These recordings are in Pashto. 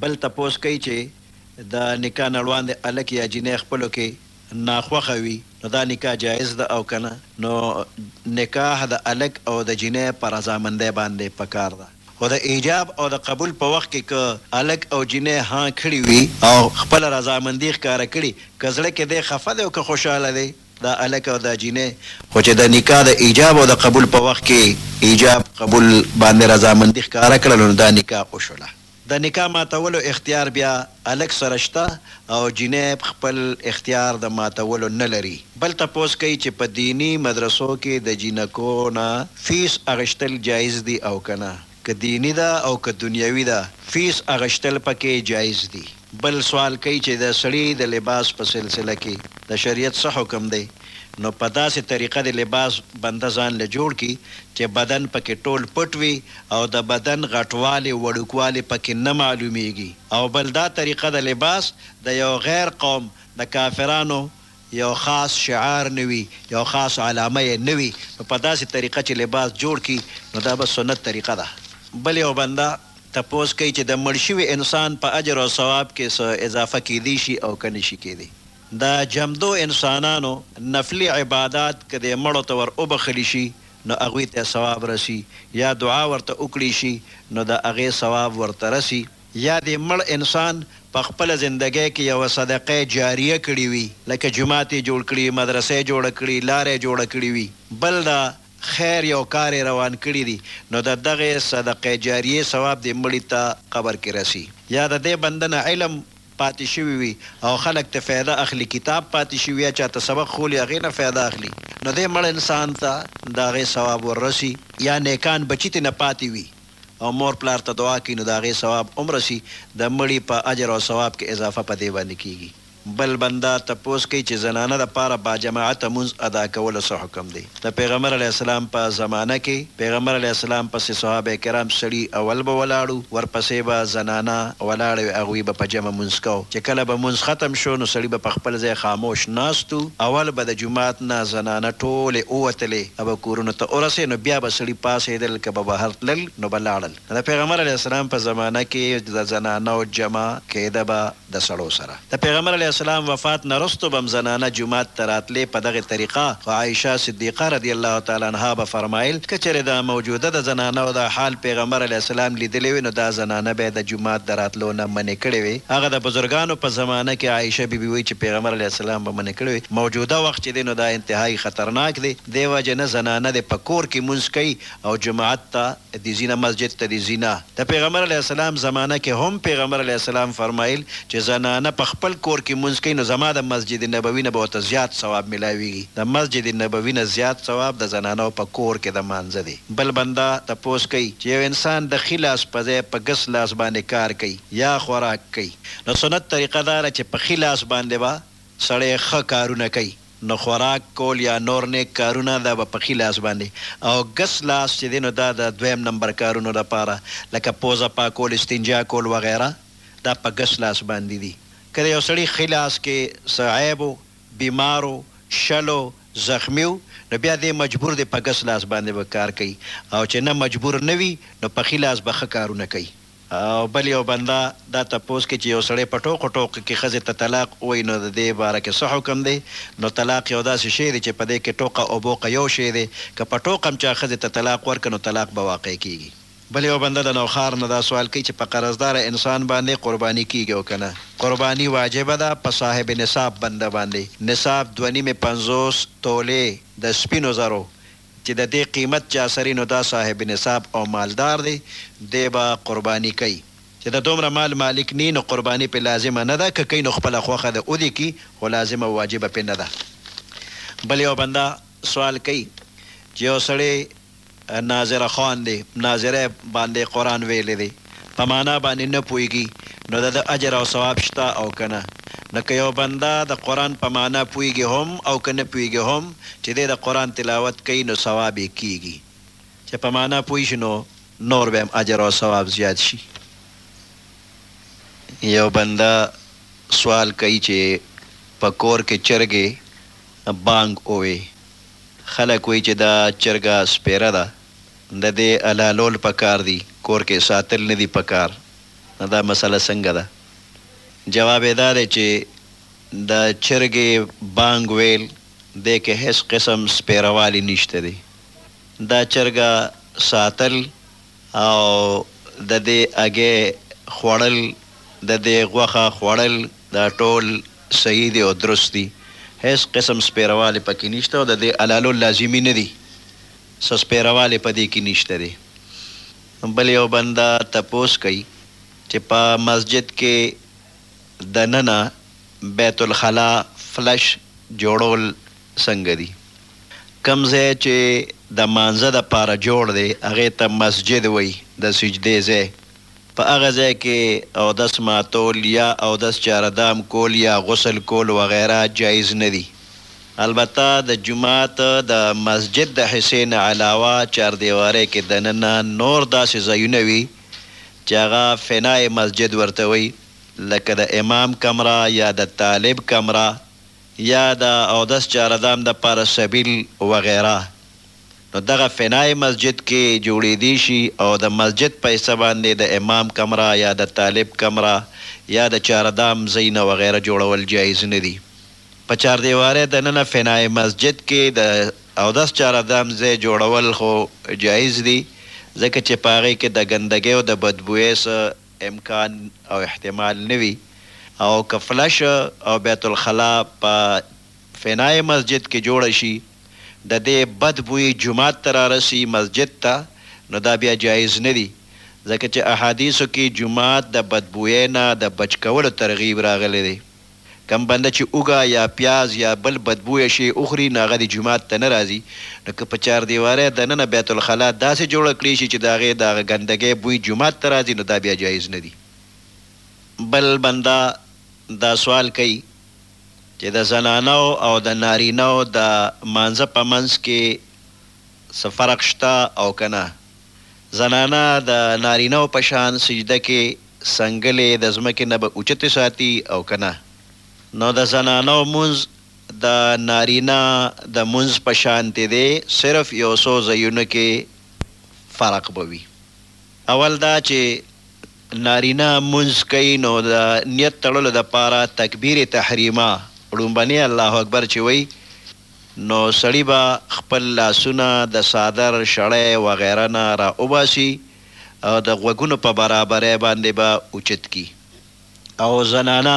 بل تپوس کوي چي د نکاح نه ړواندي هلک يا جينۍ خپلو کي ناخوښه وي نو دا نکاح جايز ده او کنه نو نکاح د هلک او د جينۍ په رضامندۍ باندي پکار ده خو د ايجاب او د قبول په وخت کي که هلک او جينۍ هان کړي وي او خپله رضامندي ښکاره کړي که زړه کي دی خفه دی او که خوشحاله دی دا هلک او دا جینۍ خو چې د نکاح د ایجاب او د قبول په وخت کې ایجاب، قبول، باندې رضامندي ښکاره کړله نو دا نکاح وشوله. د نکاح ماتولو اختیار بیا هلک سره شته او جینۍ خپل اختیار د ماتولو نه لري. بل تپوس کوي چې په دیني مدرسو کې د جینکو نه فیس اخیستل جایز دي او که نه؟ که دیني ده او که دنیوي ده فیس اخیستل پکې جایز دي. بل سوال کوي چې د سړي د لباس په سلسله کې د شريعت څه حکم دی نو په داسې طريقه دې لباس بنده ځان له جوړ کړي چې بدن پکې ټول پټ وي او د بدن غټوالی وړوکوالی پکې نه معلوميږي او بل دا طريقه د لباس د يو غير قوم د کافرانو یو خاص شعار نه وي، یو خاص علامه یې نه وي، نو په داسې طریقه چې لباس جوړ کړي، نو دا به سنت طریقه ده. بل یو بنده تپوس کوي چې د مړ شوي انسان په اجر او ثواب کې څه اضافه کېدی شي او که نه شي کېدی؟ د جمدو انسانانو نفلي عبادات که دې مړو ته ور وبخښل شي، نو هغوی ته ثواب رسي، یا دعا ورته وکړی شي، نو د هغې ثواب ورته رسي، یا دې مړ انسان په خپله زندګۍ کې یوه صدقه جاریه کړې وي، لکه جومات یې جوړ کړي وي، مدرسه یې جوړه کړي، لاره یې جوړه کړې وي، بل د خیر یو کار یې روان کړي دي، نو د دغې صدقه جاریې ثواب دې مړي ته قبر کې رسي. یا د دې بنده نه علم پاتې شوی وي او خلک ترې فایده اخلي، کتاب پاتې شي وي یا چا ته سبق ښولي هغې نه فایده اخلي، نو دې مړ انسان ته د هغې ثواب وررسي. یا نیکان بچي ترې نه پاتې وي، او مور پلار ته دعا کوي نو د هغې ثواب عمره شي د مړي په اجر او ثواب کې اضافه په دې باندې کیږي. بل بنده تپوس کوي چې زنانه د پاره با جماعته مونځ ادا کولو څه حکم دی؟ د پیغمبر علیه السلام په زمانه کې پیغمبر علیه السلام پسې صحابه کرام سړي اول به ولاړو ورپسې به زنانه ولاړې وې هغوي به په جمع مونځ کاو چې کله به مونځ ختم شو نو سړي به په خپل ځای خاموش ناست و اول به د جومات نه زنانه ټولې اووتلې او کورونو ته ورسې نو بیا به سړي پاسیدل که به بهر تلل نو به لاړل د پیغمبر علیه السلام په زمانه کې د زنانو جمع کیده به د سړو سره د پیغمبر علیه السلام وفات نه رستو به هم زنانه جومات ته راتلې په دغه طریقه خو عایشه صدیقه رضی الله تعالی عنها به فرمایل که چېرې دا موجوده د زنانو دا حال پیغمبر علیه السلام لیدلی وی نو دا زنانه به یې د جومات د راتلو نه منع کړې وی هغه د بزرګانو په زمانه کې عایشه بی بی وایی چې پیغمبر علیه السلام به منع کړې وی موجوده وخت چې دی نو دا انتهایی خطرناک دی. دی وجه نه زنانه دی په کور کی مونځ کوي او جماعت ته دی ځي نه مسجد ته دی ځي نه د پیغمبر علیه السلام زمانه کی هم پیغمبر علیه السلام فرمایل چی زنانه په خپل کور کی مونځ کوي نو زما د مسجد نبوی نه به ورته زیات ثواب ملاویږي د مسجد نبوی نه زیات ثواب د زنانو په کور کی د مانځه دی بل بنده تپوس کوي چی یو انسان د ښي لاس په ځای په ګس لاس باندی کار کوي یا خوراک کوي نو سنت طریقه داده چی په ښي لاس باندی به سړی ښه کارونه کوي. نو خوراک کول یا نور نیک کارونه دا به په ښي لاس باندې او ګس لاس چې دی نو دا د دویم نمبر کارونو لپاره لکه پوزه پاکول استنجا کول وغیره دا په ګس لاس باندې دي که د یو سړي ښي لاس کې څه عیب و بیمار و شل و زخمي و نو بیا دی مجبور دی په ګس لاس باندې به کار کوي او چې نه مجبور نه وي نو په ښي لاس به ښه کارونه کوي. او بل یو بنده دا تپوس کوي چې یو سړی په ټوقو ټوقو کې ښځې ته طلاق ووایي نو د دې باره کې څه حکم دی؟ نو طلاق یو داسې شی دی چې په دې کې ټوقه او بوقه یو شی دی، که په ټوقه هم چا ښځې ته طلاق ورکړ نو طلاق به واقع کېږي. بل یو بنده د نوښار نه دا سوال کوي چې په قرضداره انسان باندې قرباني کېږي او که نه؟ قرباني واجبه ده په صاحب نصاب بنده باندې، نصاب دوه نیمې پنځوس تولې د سپینو زرو، چې د دې قیمت چا سري نو دا صاحب نصاب او مالدار دی دی به قرباني کوي چې د دومره مال مالک نی نو قرباني پرې لازمه نه ده که کوي نو خپله خوښه ده ودې کړي خو لازمه او واجبه پرې نه ده بل یو بنده سوال کوي چې یو سړی ناظره خوان دی ناظره باندې قران ویلی دی په معنی باندې نه پوهیږي نو د ده اجر او ثواب شته او که نه؟ نو که یو بنده د قرآن په معنی پوهیږي هم او که نه پوهیږي هم چې دی د قرآن تلاوت کوي نو ثواب یې کیږي چې په معنی پوه شي نو نور به هم اجر او ثواب زیات شي یو بنده سوال کوي چې په کور کې چرګې بانګ ووې خلک وایي چې دا چرګه سپیره ده. نه دی علالول پکار دی کور کې ساتل نه دی پکار نو دا مسله څنګه ده جواب یې دا دی چې د چرګې بانګ ویل دې کې هیڅ قسم سپیروالی نشته دی دا چرګه ساتل او د دې اګی خوړل د دې غوښه خوړل دا ټول صحیح دی او درست دی هیڅ قسم سپیروالی پکې نشته او د دې علالول لازمي نه دی څه سپیروالی په دی کی نشته دی بل یو بنده تپوس کوي چه په مسجد کی دننه بیت الخلا فلش جوړول څنګه دي کوم ځای چه دمانځه دپاره جوړ دی هغه ته مسجد وایی دسجدی ځای په هغه ځای کې اودس ماتول یا اودس چاردام کول یا غسل کول وغیره جایز نه دي. البته د جومات د مسجد د حصې نه علاوه چاردیوارۍ کې دننه نور داسې ځایونه وي چې هغه فناء مسجد ورته وایي لکه د امام کمره یا د طالب کمره یا د اودس چاردام لپاره سبیل وغیره. نو دغه فنا یې مسجد کې جوړېدی شي او د مسجد پیسه باندې د امام کمره یا د طالب کمره یا د چاردام ځایونه وغیره جوړول جایز نه دي. په چاردیوارۍ د ننه فنا یې مسجد کې د اودس چاردام ځای جوړول خو جایز دي ځکه چې په هغې کې د ګندګۍ او د بدبویۍ څه امکان او احتمال نه وي او که فلش او بیت الخلا په فنا یې مسجد کې جوړه شي ددې بد بوی جومات ته رارسي مسجد ته نو دا بیا جایز نه دي ځکه چې احادیثو کې جومات د بد بوی نه د بچ کولو ترغیب راغلی دی کوم بنده چې اوږه یا پیاز یا بل بد بویه شی وخوري نو هغه دې جومات ته نه راځي نو که په چاردیوارۍ دننه بیت الخلا داسې جوړه کړی شي چې د هغې د هغه ګندګۍ بوی جومات ته راځي نو دا بیا جایز نه دي. بل بنده دا سوال کوي. چې د زنانو او د نارینه و د مانځه په منځ کې څه فرق شته او که نه؟ زنانه د نارینه و په شان سجده کې څنګلې د ځمکې نه به اوچتې ساتي او که نه؟ نو د زنانه و مونځ د نارینه د مونځ په شانتې دی، صرف یو څو ځایونو کې فرق به وي. اول دا چې. نارینه مونځ کوي نو د نیت تړلو دپاره تکبیر تحریمه ړومبنی الله اکبر چې وایي نو سړي به خپل لاسونه د څادر، شړۍ وغیره نه را اوباسي او د غوږونو په برابرۍ باندې به اوچت کړي او زنانه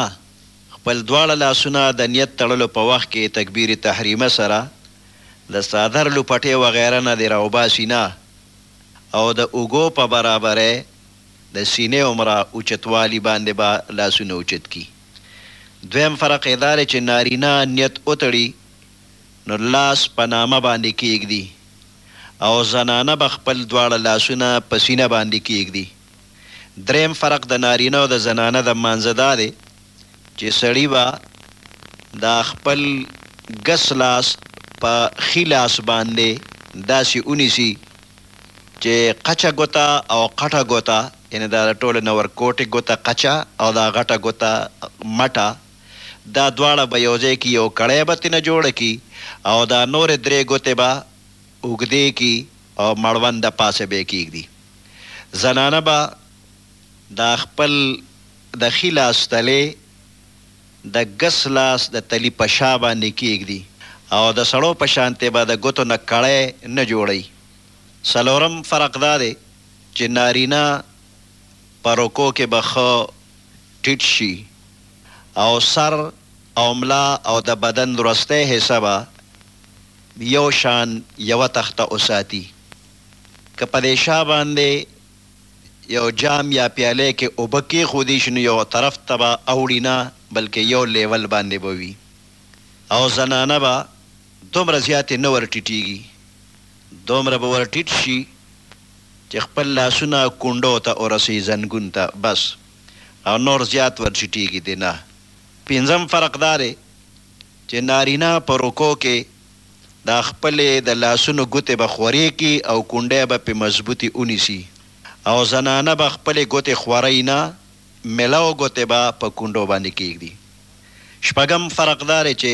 خپل دواړه لاسونه د نیت تړلو په وخت کې تکبیر تحریمه سره د څادر لوپټې وغیره نه دې را اوباسي نه او د اوږو په برابرۍ د سینې عمره اوچتوالي باندې به لاسونه اوچت کړي. دویم فرق یې دا دی چې نارینه نیت وتړي نو لاس په نامه باندې کېږدي او زنانه به خپل دواړه لاسونه په سینه باندې کېږدي. درېیم فرق د نارینه او د زنانه د لمانځه دا دی، چې سړي به دا خپل ګس لاس په ښي لاس باندې داسې ونیسي چې قچه ګوته او قټه ګوته یعنې دا د ټولې نه ورکوټې ګوته قچه او دا غټه ګوته مټه دا دواړه به یوځای کړي یو کړی به ترې نه جوړ کړي او دا نورې درې ګوتې به اوږدې کړي او مړوند د پاسه به یې کېږدي زنانه به دا خپل د ښي لاس تلی د ګس لاس د تلي په شا باندې کېږدي او د سړو په شانتې به د ګوتو نه کړی نه جوړوي. څلورم فرق دا دی چې نارینه په رکوع کې به ښه ټیټ شي او سر او ملا او د بدن وروستی حصه به یو شان یوه تخته وساتي. که په دې شا باندې یو جام یا پیالی کې اوبه کیښودی شي نو یو طرف ته به اوړي نه بلکه یو لیول باندې به وي او زنانه به دومره زیاتې نه ورټیټیږي دومره به ورټیټ شي چې خپل لاسونه کونډو ته ورسوي زنګون ته بس او نور زیات ورټیټیږي دې نه پنځم فرق دا دی چې نارینه په رکوع کې دا خپلې د لاسونو ګوتې به خورې کړي او کونډۍ به پرې مضبوطې ونیسي او زنانه به خپلې ګوتې خورۍ نه، ملو ګوتې به په کونډو باندې کېږدي. شپږم فرق دا دی چې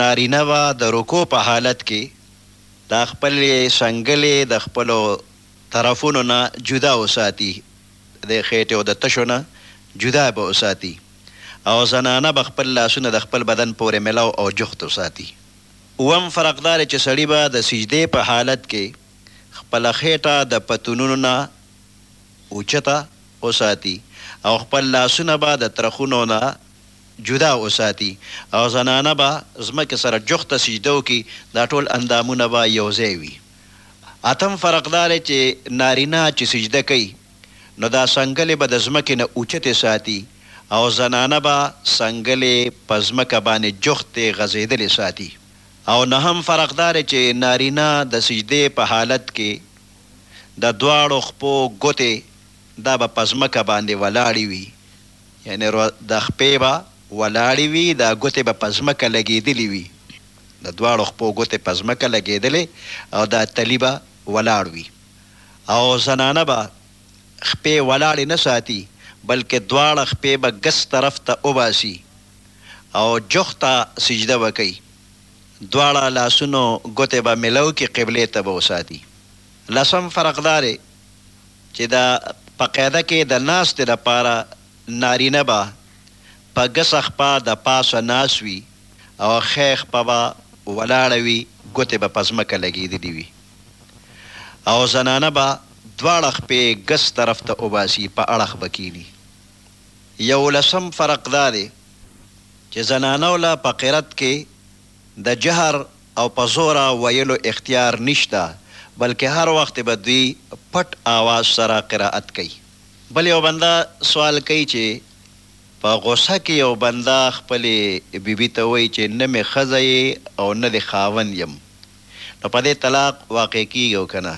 نارینه به د رکوع په حالت کې دا خپلې څنګلې د خپلو طرفونو نه جدا وساتي د خېټې او د تشو نه جدا به وساتي او زنانه به خپل لاسونه د خپل بدن پورې ملاو او جوخت وساتي. اووم فرق دا دی چې سړي به د سجدې په حالت کې خپله خېټه د پتونونو نه اوچته وساتي او خپل لاسونه به د ترخونو نه جدا وساتي او زنانه به ځمکې سره جوخته سجده وکړي، دا ټول اندامونه به یو ځای وي. اتم فرق دا دی چې نارینه چې سجده کوي نو دا څنګلې به د ځمکې نه اوچتې ساتي او زنانه به څنګلې په ځمکه باندې جوختې، غځېدلې، ساتي او نهم فرق دا دی چې نارینه د سجدې په حالت کې د دواړو خپو ګوتې دا به په ځمکه باندې ولاړې وي یعنې د خپې به ولاړې وي دا ګوتې به په ځمکه لګېدلې وي. د دواړو خپو ګوتې په ځمکه لګېدلې او دا تلي به ولاړ وي او زنانه به خپې ولاړې نه ساتي بلکې دواړه خپې به ګس طرف ته وباسي او جوخت ته سجده به کوي دواړه لاسونو ګوتې به ملو کړي قبلې ته به وساتي لسم فرق دا دی چې د په قاعده کې د ناستې لپاره نارینه به په ګسه خپه د پاسه ناست وي او ښۍ خپه به ولاړه وي، ګوتې به په ځمکه لګېدلي وي او زنانه به دواړه خپې ګس طرف ته وباسي، په اړخ به کېني. یولسم فرق دا دی چې زنانو له په قرت کې د جهر او په زوره ویلو اختیار نشته، بلکې هر وخت به دوی پټ آواز سره قرائت کوي. بل یو بنده سوال کوي چې په غوسه کې یو بنده خپلې بي بي ته وایي چې نه مې ښځه یې او نه دې خاوند یم نو په دې طلاق واقع کیږي او که نه؟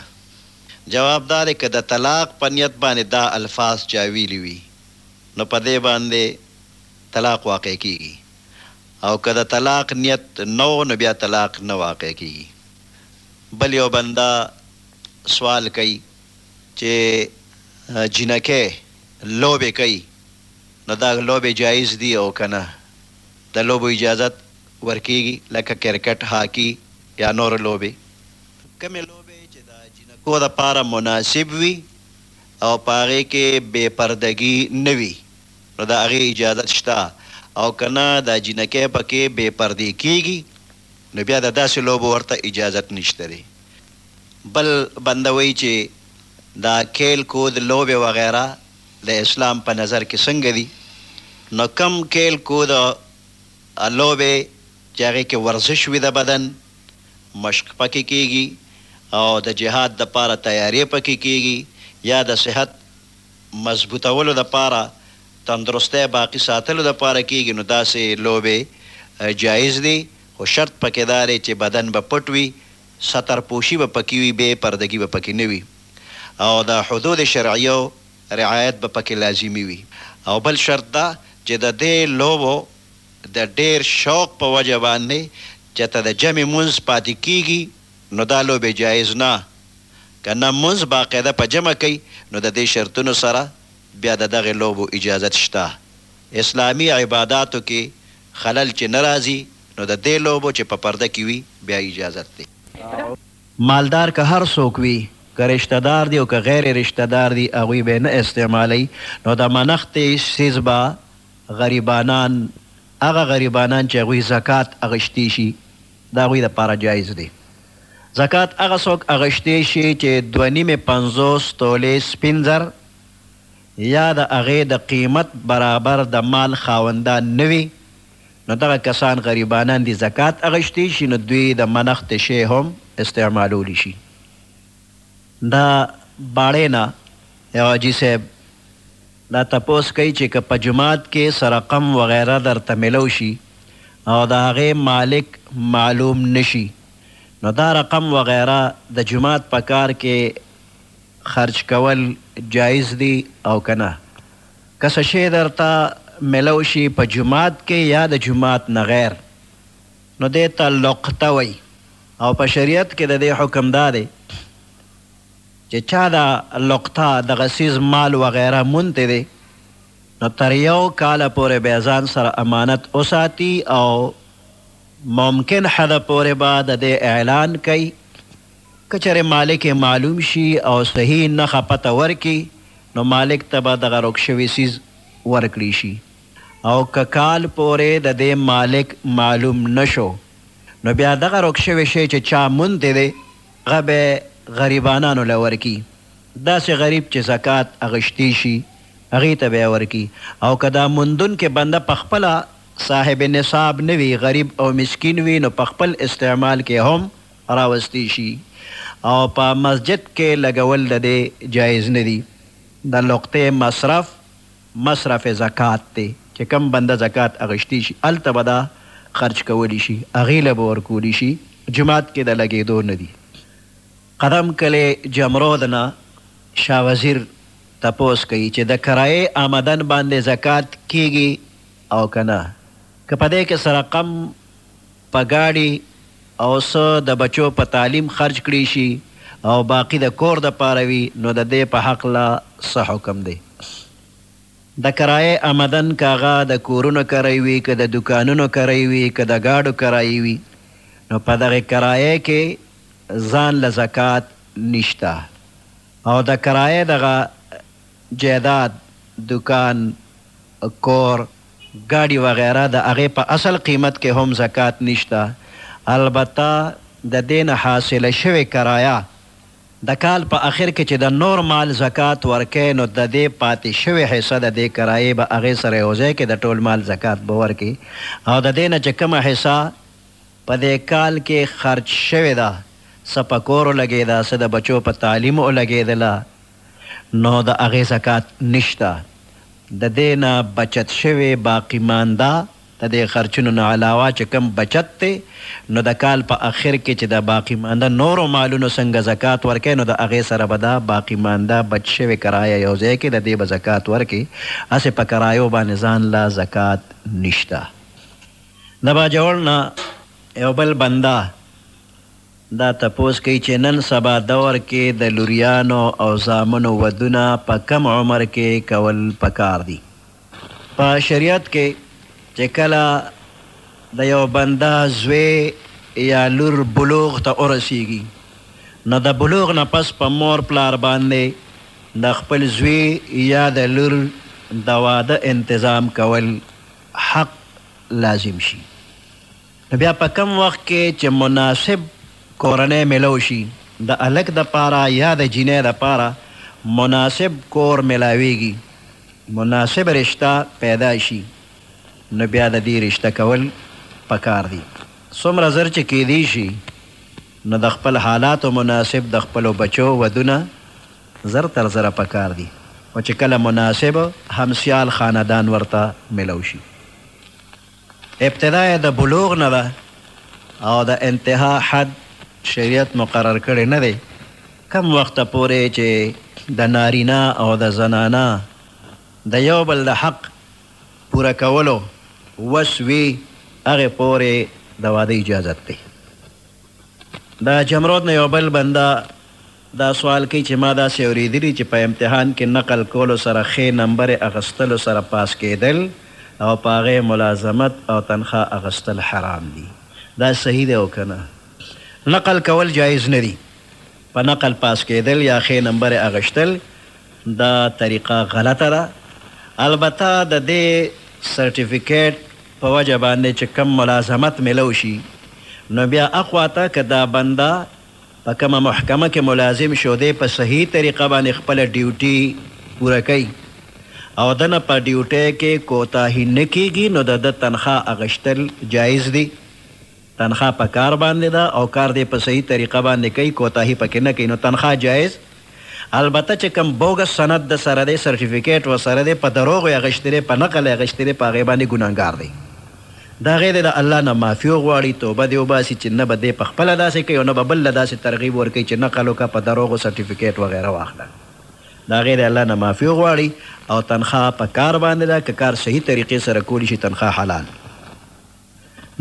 جواب دا دی که د طلاق په نیت باندې دا الفاظ چا ویلي وي نو په دې باندې طلاق واقع کیږي او که د طلاق نیت نه و نو بیا طلاق نه واقع کیږي. بل یو بنده سوال کوي چې جینکۍ لوبې کوي نو دا لوبې جایز دي او که نه؟ د لوبو اجازت ورکېږي لکه کرکټ، هاکي یا نورې لوبې؟ کومې لوبې چې د جینکو لپاره مناسب وي او په هغې کې بې پردګي نه وي نو د هغې اجازت شته او که نه دا جینکې په کې بې پردې کېږي نو بیا د داسې لوبو ورته اجازت نشته دی. بل بنده وایي چې دا کېل کود لوبې وغیره د اسلام په نظر کې څنګه دي نو کوم کېل کود او لوبې چې هغې کې ورزش وي د بدن مشق پکې کېږي او د جهاد د پاره تيارې پکې کېږي يا د صحت مضبوطولو د پاره تندرستۍ باقي ساتلو د پاره کېږي نو داسې لوبې جائز دي خو شرط پکې دا دی چې بدن به پټ وي ستر پوشي به پکې وي بې پردګي به پکې نه وي. او د حدود شرعیو رعایت به پکې لازمي وي او بل شرط دا چې د دې لوبو د ډېر شوق په وجه باندې که ته د جمعې لمونځ پاتې کېږي نو دا لوبې جایز نه که نه لمونځ باقاعده په جمع کوي نو د دې شرطونو سره بیا د دغه لوبو اجازت شته اسلامي عباداتو کې خلل چې نه راځي نو د دې لوبو چې په پرده کې وي بیا اجازت دی. مالدار که هر څوک وي که رشته دار دي او که غير رشته دار دي هغوي به نه استعمالوي نو د منښتې څيز به غريبانان هغه غريبانان چې هغوي زکات اغشتي شي د هغوي د پاره جائز دي زکات هغه څوک اغشتي شي چې دوه نيمې پنځوس تولې سپين زر يا د هغې د قيمت برابر د مال خاوندان نه وي نو دغه کسان غریبانان دي زکات اغشتی شي نو دوی د منښت شی هم استعمالولی شي دا باړی نه یو حاجی صاحب دا تپوس کوي چی که په جومات کی څه رقم وغیره درته ملو شي او د هغی مالک معلوم نشي نو دا رقم وغیره د جومات په کار کی خرچ کول جایز دي او که نه. که څه شی درته ملو شي په جومات کې یا د جومات نه غیر نو دې ته لقطه وایي او په شریعت کې د دې حکم دا دی چې چا دا لقطه د غصیز مال وغیره مونتی دی نو تر یو کاله پورې به ځان سره امانت وساتي او ممکن حده پورې به د دې اعلان کوي که چېرې مالک یې معلوم شي او صحیح نښه پته ورکړي نو مالک ته به دغه ورک شوی څیز ورکړی شي او که کال پورې د دې مالک معلوم نه شو نو بیا دغه ورک شوی شی چې چا موندی دی هغه به غریبانانو له ورکړي داسې غریب چې زکات اخیستی شي هغه ته به یې ورکړي او که دا موندونکی بنده په خپله صاحب نصاب نه وي غریب او مسکین وي نو په خپل استعمال کې هم راوستي شي او په مسجد کې لګول د دې جائز نه دي. د لقطې مصرف مصرف زکات دی چې کوم بنده زکات اخیستي شي هلته به دا خرچ کولي شي هغې له به ورکولي شي جومات کې د لګېدو نه دي. قدم کلی جمرود نه شاه وزیر تپوس کوي چې د کرایې آمدن باندې زکات کیږي او که نه که په دې کې څه رقم. په ګاډي او څه د بچو په تعلیم خرج کړی شي او باقی د کور د پاره وي نو د دی په حقله څه حکم دی د کرایه امدن که هغه د کورونو کرای وي که د دوکانونو کرای وي که د ګاډو کرای وي نو په دغه کرایه کې ځان له زکات نشته او د کرایه دغه جایداد دوکان کور ګاډي وغیره د هغې په اصل قیمت کې هم زکات نشته البته د دې نه حاصله شوې کرایه د کال په اخر کې چې د نور مال زکات ورکوې نو د دې پاتې شوې حصه د دې کرایې به هغې سره یو ځای کې د ټول مال زکات به ورکړي او د دې نه چې کومه حصه په دې کال کې خرچ شوې ده څه په کور لګیده څه د بچو په تعلیم ولګیدله نو د هغې زکات نشته، د دې نه بچت شوې باقي مانده د دې خرچونو نه علاوه چې کوم بچت دی نو د کال په اخر کې چې د باقي مانده نورو مالونو څنګه زکات ورکوي نو د هغې سره به دا باقي مانده بچت شوې کرایه یو ځای کړي د دې به زکات ورکړي هسې په کرایو باندې ځان له زکات نشته د باجوړ نه یو بل بنده. دا تپوس کوي چې نن سبا دور کې د لوریانو او زامنو ودونه په کوم عمر کې کول پکار دي؟ په شریعت کې چې کله د یو بنده زوی یا لور بلوغ ته ورسیږي نو د بلوغ نه پس په مور پلار باندې د خپل زوی یا د لور د واده انتظام کول حق لازم شي. نو بیا په کوم وخت کې چې مناسب کورنی مېلو شي، د هلک لپاره یا د جینۍ لپاره مناسب کور مېلاوېږي، مناسب رشته پیدا شي، نو بیا د دې رشته کول په کار دي. څومره زر چې کېدی شي، نو د خپل حالاتو مناسب د خپلو بچو ودونه زر تر زره په کار دي، خو چې کله مناسب همسیال خاندان ورته مېلو شي، ابتدا یې د بلوغ نه ده او د انتها حد شریعت مقرر کړی نه دی، کوم وخته پورې چې د نارینه او د زنانه د یو بل د حق پوره کولو وس وي هغې پورې د واده اجازت دی. د جمرود نه یو بل بنده، دا سوال کوي چې ما داسې اورېدلي چې په امتحان کې نقل کولو سره ښې نمبرې اخستلو سره پاس کېدل او په هغه یې ملازمت او تنخوا اخستل حرام دي دا صحیح دی او که نه؟ نقل کول جایز نه دي په نقل پاس کېدل یا ښې نمبرې اخستل دا طریقه غلطه ده البته د دې سرټیفیکیټ په وجه باندې چې کوم ملازمت ملو شي نو بیا اخوا ته که دا بنده په کومه محکمه کې ملازم شو دی په صحیح طریقه باندې خپله ډیوټي پوره کوي او ده نه په ډیوټۍ کې کوتاهي نه کیږي نو د ده تنخوا اغشتل جایز دي تنخوا په کار باندې ده او کار دی په صحیح طریقه باندې کوي کوتاهي پکې نه کوي نو تنخوا جایز البته چه کوم بوګس سند د سره دی سرټیفیکیټ و سره دی په دروغو یې اغشتی دی په نقل یې اغشتی دی په هغه باندی ګناهګار دی د هغه دی د الله نه معافی وغواړی توبه دی وباسی چه نه به دی په خپله داسی کوی او نه به بل له داسی ترغیب ورکوی چه نقل وکړه په دروغو سرټیفیکیټ وغیره واخله د هغه دی الله نه معافی وغواړی او تنخواه په کار باندی ده که کار صحیح طریقی سره کولی شی تنخواه حلال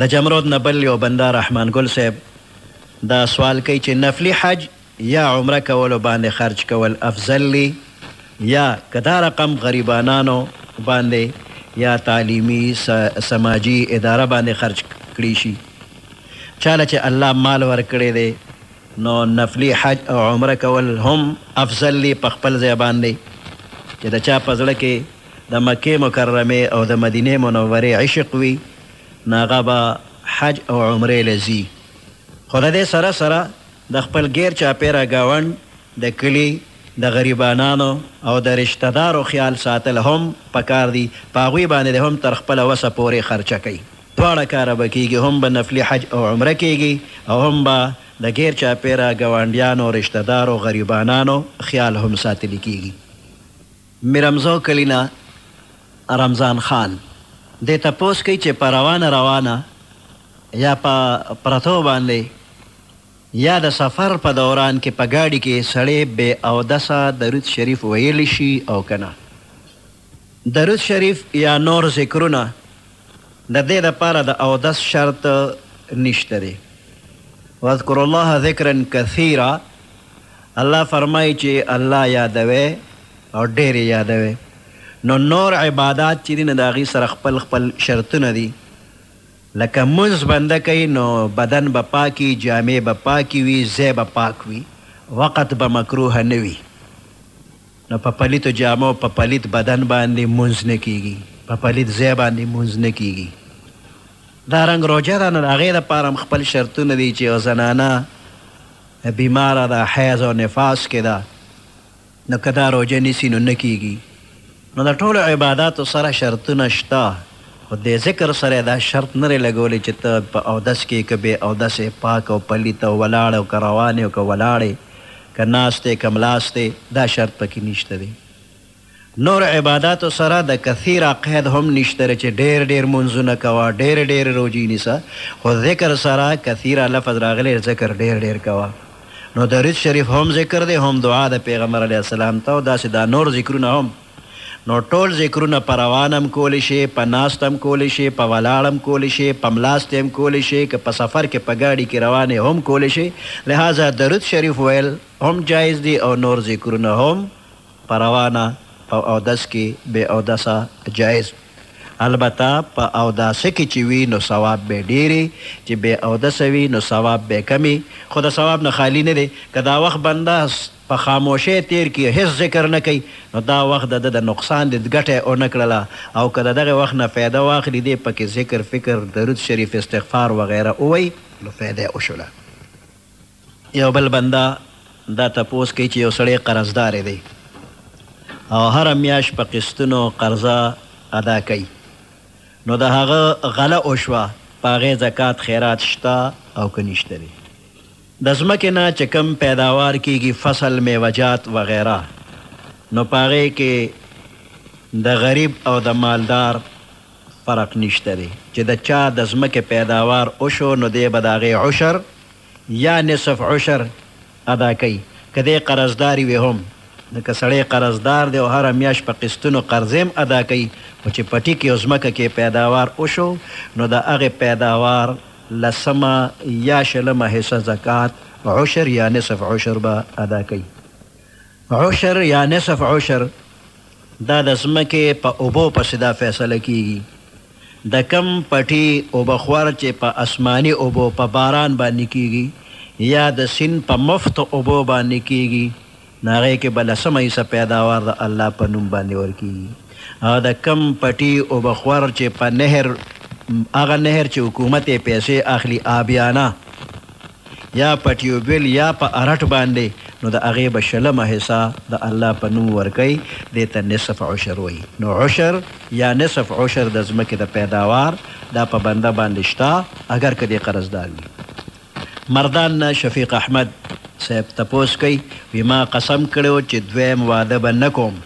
د جمرود نه بل یو بنده رحمان ګل صاحب دا سوال کوي چې نفلي حج یا عمره کولو باندې خرج کول افضل دي یا که دا رقم غریبانانو باندې یا تعلیمي سماجي اداره باندې خرج کړی شي چاله چې الله مال ورکړی دی نو نفلي حج او عمره کول هم افضل دي په خپل ځای باندې چې د چا په زړه کې د مکې مکرمې او د مدینې منورې عشق وي نو هغه به حج او عمرې له ځي خو د دې سره سره د خپل ګېر چاپېره ګاونډ، د کلي د غریبانانو او د رشته دارو خیال ساتل هم په کار دي، په هغوی باندې دې هم تر خپله وسه پورې خرچه کوي. دواړه کاره به کېږي، هم به نفلي حج او عمره کېږي او هم به د ګېر چاپېره ګاونډیانو، رشته دارو، غریبانانو خیال هم ساتلي کېږي. میرمزو کلی نه رمضان خان دې تپوس کوي چې په روانه روانه یا په پرتو باندې یا د سفر په دوران کې په ګاډي کې سړی بې اودسه درود شریف ویلی شي او که نه؟ درود شریف یا نور ذکرونه د دې لپاره د اودس شرط نشته دی. واذکروا الله ذکرا کثیرا الله فرمايي چې الله يادوی او ډېر يې يادوی نو نور عبادات چې دي نو د هغوی سره خپل خپل شرطونه دي لکه لمونځ بنده کوي نو بدن به پاک وي، جامې به پاکې وي، ځای به پاک وي، وخت به مکروه نه وي نو په پليتو جامو په پليت بدن باندې لمونځ نه کېږي، په پليت ځای باندې لمونځ نه کېږي دا رنګ روژه ده نو د هغې لپاره هم خپل شرطونه دي چې يوه زنانه که بیماره ده حیض او نفاس کې ده نو که دا روژه نیسي نو نه کیږي نو د ټولو عباداتو سره شرطونه شته خو دې ذکر سره یې دا شرط نه دی لګولی چې ته په اودس کې که بې اودس یې پاک او پلیت او ولاړ او که روان یې او که ولاړ یې که ناست یې که ملاست یې دا شرط پکې نشته دی. نور عباداتو سره د کثير قيد هم نشته دی چې ډېر ډېر مونځونه کوه، ډېرې ډېرې روژې نيسه، خو ذکر سره کثير لفظ راغلی ذکر ډېر ډېر کوه. نو درود شريف هم ذکر دی هم دعا د پيغمبر عليه السلام ته او داسې دا نور ذکرونه هم. نو ټول ذکرونه په روان هم کولی شې، په ناست هم کولی شې، په ولاړ هم کولی شې، په ملاستې هم کولی شې، که په سفر کې په ګاډي کې روان يې هم کولی شې، لهذا درود شريف ويل هم جائز دي او نور ذکرونه هم په روانه په اودس کی بی اودسه جایز البته په اوداسه کی چی وی نو ثواب به ډیری چی بی اودسه وی نو ثواب به کمی خو د ثواب نه خالی نه دی که دا وخت بنده په خاموشی تیر کی هیڅ ذکر نه کوی نو دا وخت دده د نقصان دی دګټه یی ونه کړله او که ددغه وخت نه فایده واخلی دی پکی ذکر فکر درود شریف استغفار وغیره ووایی نو فایده یی وشوله. یو بل بنده دا تپوس کوي چې یو سړی قرضدار دی او هره میاشت په قسطونو قرضه ادا کوي نو د هغه غله وشوه په هغې زکات خیرات شته او که نشته دی د ځمکې نه چې کوم پیداوار کیږي فصل میوجات وغیره نو په هغې کې د غریب او د مالدار فرق نشته دی چې د چا د ځمکې پیداوار وشو نو دی به د هغې عشر یا نصف عشر ادا کوي که دی قرضداري وي هم نو که سړی قرضدار دی او هره میاشت په قسطونو قرضې هم ادا کوي خو چې په ټکي او ځمکه کې یې پیداوار وشو نو د هغې پیداوار لسمه یا شلمه حصه زکات عشر یا نصف عشر به ادا کوي. عشر یا نصف عشر دا د ځمکې په اوبو پسې دا فیصله کیږي د کم پټي اوبه خور چې په اسماني اوبو په باران باندې کیږي یا د سیند په مفت اوبو باندې کیږي نو هغې کې به لسمه حصه پیداوار د الله په نوم باندې ورکیږي او د کم پټي اوبه خور چې په نهر هغه نهر چې حکومت یې پیسې اخلي آبیانه یا په ټیوبویل یا په ارټ باندی نو د هغی به شلمه حصه د الله په نوم ورکوی دی ته نصف عشر وایی نو عشر یا نصف عشر د ځمکی د پیداوار دا په بنده باندی شته اګر که دی قرضدار وی مردان نه شفیق احمد صاحب تپوس کوي وي ما قسم کړو چې دویم واده به نه کوم.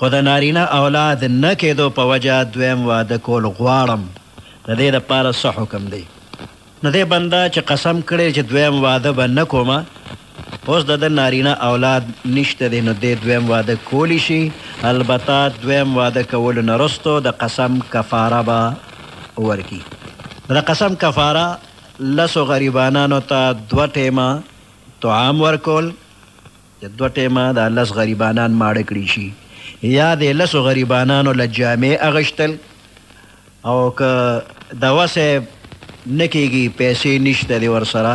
خو د نارینه اولاد نه کیدو په وجه دویم واده کول غواړم د دې د پاره څه حکم دی نو دې بنده چې قسم کړی چې دویم واده به نه کوم اوس د ده نارینه اولاد نشته دی نو دې دویم واده کولی شي البته دویم واده کولو نه رستو د قسم کفاره به ورکی د قسم کفاره لسو غریبانانو ته دوه ټیمه طعام ورکول. چې دوه ټيمه دا لس غريبانان ماړه کړي شي يا دې لسو غريبانانو له جامې اغشتل او که دوا صاحب نه کېږي پیسې نشته دي ورسره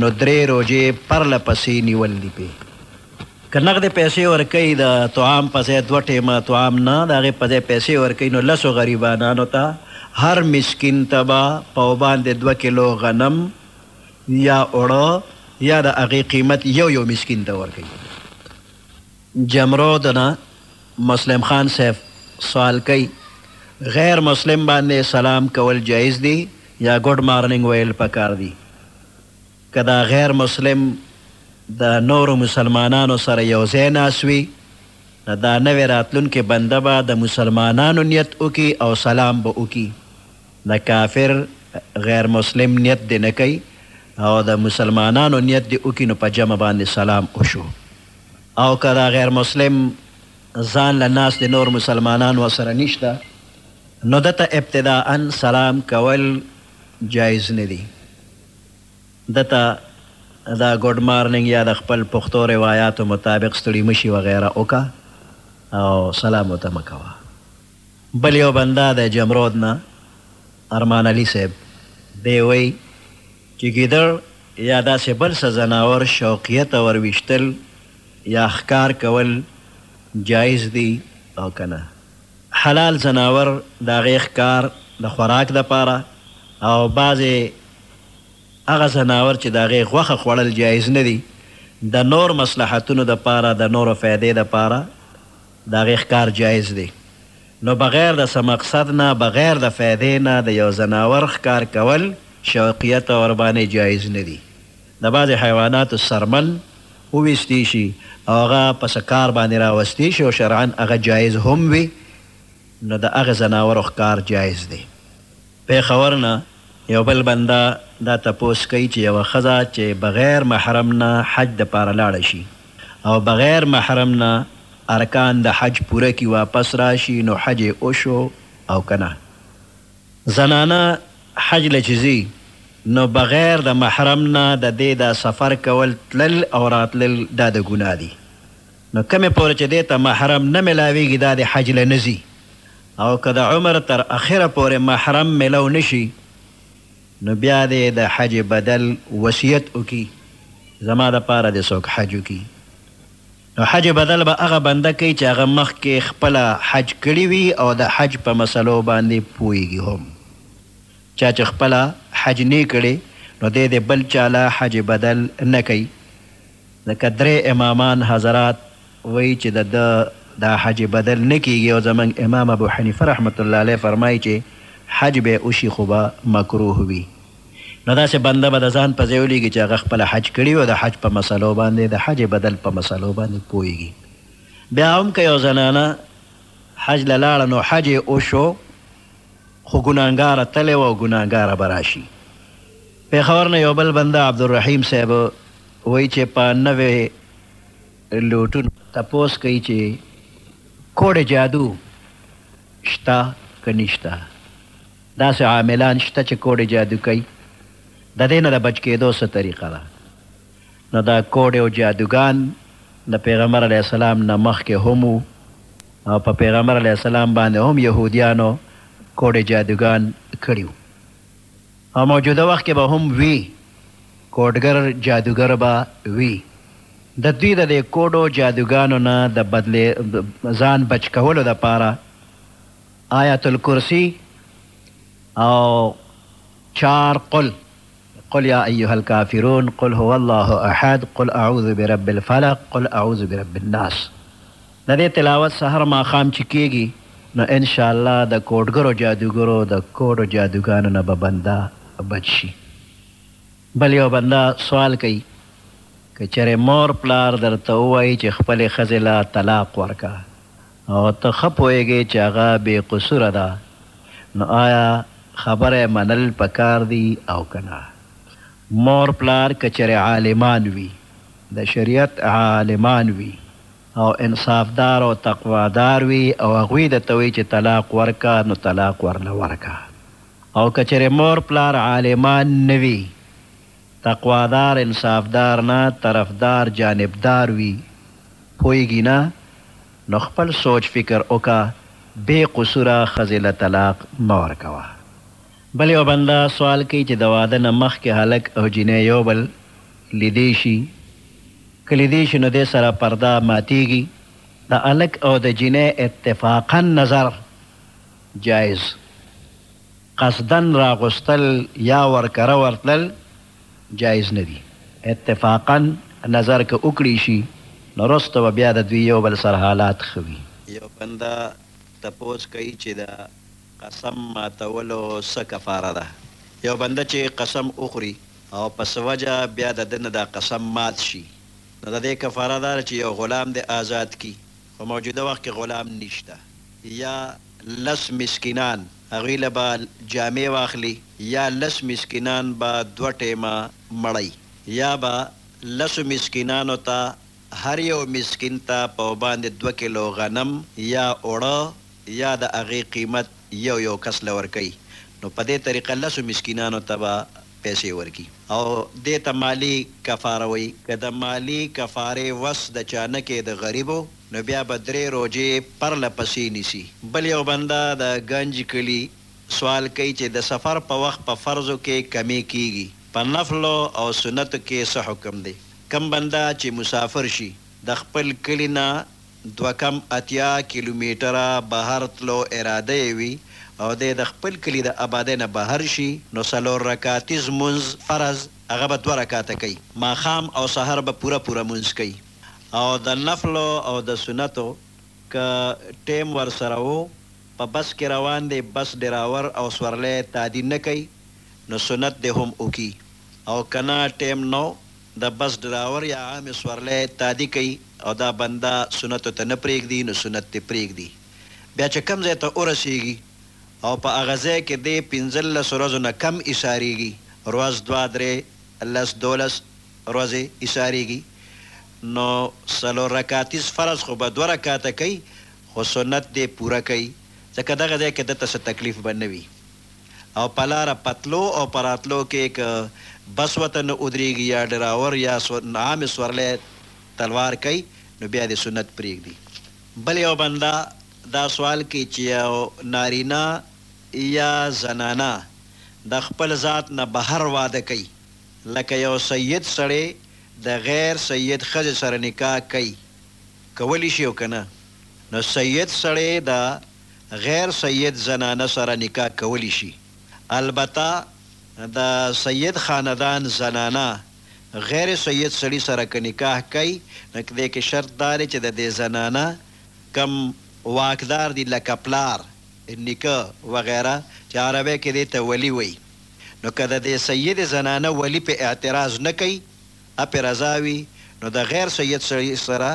نو درې روژې پرله پسې نیول دي پې که نغدې پیسې ورکوي د طعام په ځای دوه ټیمه طعام نه د هغې په ځای پیسې ورکوي نو لسو غریبانانو ته هر مسکین ته به په باندې دوه کیلو غنم یا اوړه یا د هغې قیمت یو یو مسکین ته ورکوي جمرود نه مسلم خان صاحب سوال کوي غیر مسلم باندې سلام کول جایز دي یا ګډ مارننګ ویل پکار دي که دا غیر مسلم د نورو مسلمانانو سره یو ځای ناست وي نو دا نوی راتلونکی بنده به د مسلمانانو نیت وکړي او سلام به وکړي د کافر، غیر مسلم، نیت دې نه کوي او د مسلمانانو نیت دې وکړي نو په جمع باندې سلام وشو او که دا غیر مسلم ځان له ناست دې نور مسلمانان ورسره نشته نو ده ته ابتداءً سلام کول جایز نه دي ده ته د ګوډ مارننګ یا د خپل پښتو روایاتو مطابق ستړي مشي وغیره وکړه او سلام ورته مه کوه. بل یو بنده د جمرود نه ارمان علي صیب دی وایي چې ګیدړ یا داسې بل څه ځناور شوقیه ته ور ویشتل یا ښکار کول جایز دي او که نه؟ حلال ځناور د هغې ښکار د خوراک لپاره او بعضې هغه ځناور چې د هغې غوښه خوړل جایز نه دي د نور مصلحتونو لپاره د نورو فایدې لپاره د هغې ښکار جایز دی نو بغیر د څه مقصد نه بغیر د فایدې نه د یو ځناور ښکار کول شوقیته ورباندې جایز نه دي د بعضې حیواناتو څرمن وویستې شي او هغه په څه کار باندې راوستې شي او شرعاً هغه جایز هم وي نو د هغې ځناورو ښکار جایز دی. پېښور نه یو بل بنده دا تپوس کوي چې یوه ښځه چې بغیر محرم نه حج دپاره لاړه شي او بغیر محرم نه ارکان د حج پوره کړي واپس راشي نو حج یې وشو او که نه؟ زنانه حج له چې ځي نو بغیر د محرم نه ددې دا سفر کول، تلل او راتلل دا د ګناه دي. نو کومې پورې چې دې ته محرم نه ملاویږي دا د حج له نه ځي او که د عمر تر اخره پورې محرم ملو نه شي نو بیا دې د حج بدل وصیت وکړي زما د پاره دې څوک حج وکړي نو حج بدل به هغه بنده کوي چې هغه مخکې خپله حج کړي وي او د حج په مسلو باندې پوهیږي هم چا چې خپله حج نۀ کړي نو دې د بل چا له حج بدل نه کوي ځکه درې امامان حضرات وایي چې د ده دا حج بدل نه کیږي او زمونږ امام ابو حنیفه رحمته الله علیه فرمایي چې حج به وشي خو به مکروه وي نو داسې بنده به د ځان په ځای ولیږي چې هغه خپله حج کړي وي او د حج په مسئلو باندې د حج بدل په مسئلو باندې پوهیږي بیا هم که یو زنانه حج له لاړه نو حج یې وشو خو ګناهګاره تلې وه او ګناهګاره به راشي پېښور نه یو بل بنده عبدالرحیم صاحب وایي چې په نوې لوټون تپوس کوي چې کوډ جادو شته که نشته داسې عاملان شته چې کوډ جادو کوي د دې نه د بچ کېدو څه طریقه ده نو دا کوډ او جادوګان د پیغمبر علیه السلام نه مخکې هم وو او په پیغمبر علیه السلام باندې هم یهودیانو کوډ جادوګان کړي وو او موجوده وخت کې به هم وي، کوډګر جادوګر به وي، د دوی د دې کوډو جادوګانو نه د بدلې ځان بچ کولو لپاره آیت الکرسي او چار قل، قل یا ایها الکافرون، قل هو الله احد، قل اعوذ برب الفلق، قل اعوذ برب الناس. ددې تلاوت سحر ماښام چې کېږي نو ان شاء الله د کوډګرو جادوګرو د کوډو جادوګانو نه به بنده بچ شي. بل یو بنده سوال کوي که چېرې مور پلار درته ووايي چې خپلې ښځې له طلاق ورکه او ته ښه پوهېږې چې هغه بې قصوره ده نو آیا خبره یې منل پکار دي او که نه؟ مور پلار که چېرې عالمان وي د شریعت عالمان وي او انصافدار او تقوا دار وي او هغوی درته وي چې طلاق ورکه نو طلاق ورله ورکه او که چېرې مور پلار عالمان نه وي تقوا دار انصافدار نه طرفدار جانبدار وي پوهېږي نه نو خپل سوچ فکر وکړه بې قصوره ښځې له طلاق مه ورکوه بل یو بنده سوال کوي چې د واده نه مخکې هلک او جینۍ یو بل لیدې شي. که ليدې شي نو دې سره پرده ماتيږي د هلک او د جينۍ اتفاقاً نظر جائز قصداً راغوستل يا ورکره ورتلل جائز نه دي اتفاقاً نظر که وکړي شي نو وروسته به بيا د دوی يو بل سره حالات ښه وي. يو بنده تپوس کوي چې د قسم ماتولو څه کفاره ده يو بنده چې قسم وخوري او په څه وجه بیا د ده نه دا قسم مات شي نو د دې کفاره دا ده چې یو غلام دې آزاد کړي خو موجوده وخت کې غلام نشته یا لس مسکینان هغوی له به جامې واخلي یا لس مسکینان به دوه ټیمه مړۍ یا به لسو مسکینانو ته هر یو مسکین ته په باندې دوه کیلو غنم یا اوړه یا د هغې قیمت یو یو کس له ورکوي نو په دې طریقه لسو مسکینانو ته به پیسې ورکړي او دې ته مالي کفاره وایي، که د مالي کفارې وس د چا نه کېده غریب و نو بیا به درې روژې پرله پسې نیسي. بل یو بنده د ګنج کلي سوال کوي چې د سفر په وخت په فرضو کې کمی کېږي په نفلو او سنتو کې څه حکم دی؟ کوم بنده چې مسافر شي د خپل کلي نه دوه کم اتیا کیلومتره بهر تلو اراده یې وي او دی د خپل کلي د ابادۍ نه بهر شي نو څلور رکعتیز مونځ، فرض، هغه به دوه رکعته کوي، ماښام او سهار به پوره پوره مونځ کوي او د نفلو او د سنتو که ټیم ورسره وو په بس کې روان دی بس ډراور او سورلی تادی نه کوي نو سنت دې هم وکړي او کنه ټیم نه وو د بس ډراور یا عام سورلی تادی کوي او دا بنده سنتو ته نه پریږدي نو سنت دې پریږدي بیا چې کوم ځای ته ورسیږي او په هغه ځای کې دې پنځلس ورځو نه کم ایساریږي ورځ دوه درې لس دولس ورځې ایساریږي نو څلور رکعتیز فرض خو به دوه رکعته کوي خو سنت دې پوره کوي ځکه دغه ځای کې ده ته څه تکلیف به نه وي. او په لاره په تلو او په راتلو کې که بس ورته نه ودرېږي یا ډراور یا عام سورلی تلوار کوي نو بیا دې سنت پرېږدي. بل یو بنده دا سوال کوي چې یو نارینه یا زنانه د خپل ذات نه بهر واده کوي لکه یو سید سړی د غیر سید ښځې سره نکاح کوي کولی شي او که نه نو سید سړی د غیر سید زنانه سره نکاح کولی شي البته د سید خاندان زنانه غیر سید سړي سره که نکاح کوي نو که دې کې شرط دا دی چې د دې زنانه کوم واکدار دي لکه پلار نیکه وغیره چې عربی کې دې ته ولي وایي نو که د دې سید زنانه ولي پې اعتراض نه کوي اپه رضا وی نو د غیر سید سړی سره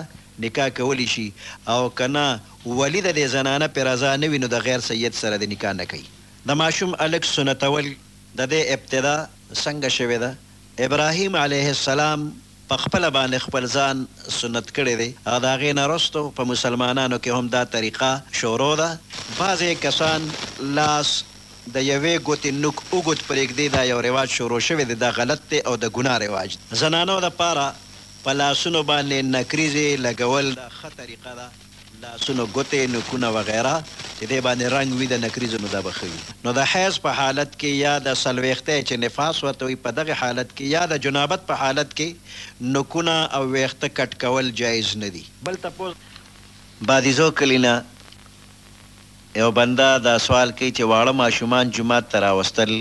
نکاح کولی شی او کنه ولی د دی زنانه په رضا نه وی نو د غیر سید سره دی نکاح نه کوی. د ماشوم الک سنتول د دی ابتدا څنګه شوی ده ابراهیم علیه السلام په خپله باندی خپل ځان سنت کړی دی او د هغی نه رستو په مسلمانانو کی هم دا طریقه شروع ده. بعضی کسان لاس د یوې ګوتې نوک اوږد پریږدې دا یو رواج شروع شوی دی دا غلط دی او د ګناه رواج دی. زنانو لپاره په لاسونو باندې نکریزې لګول دا ښه طریقه ده لاسونو ګوتې نوکونه وغیره چې دې باندې رنګ وي د نکریزو نو دا به ښه وي نو د حیض په حالت کې یا د څلویښتې چې نفاس ورته وي په دغې حالت کې یا د جنابت په حالت کې نوکونه او ویښته کټ کول جایز نه دي. بل تپوس بادیزو کلی نه یو بنده دا سوال کوي چې واړه ماشومان جومات ته راوستل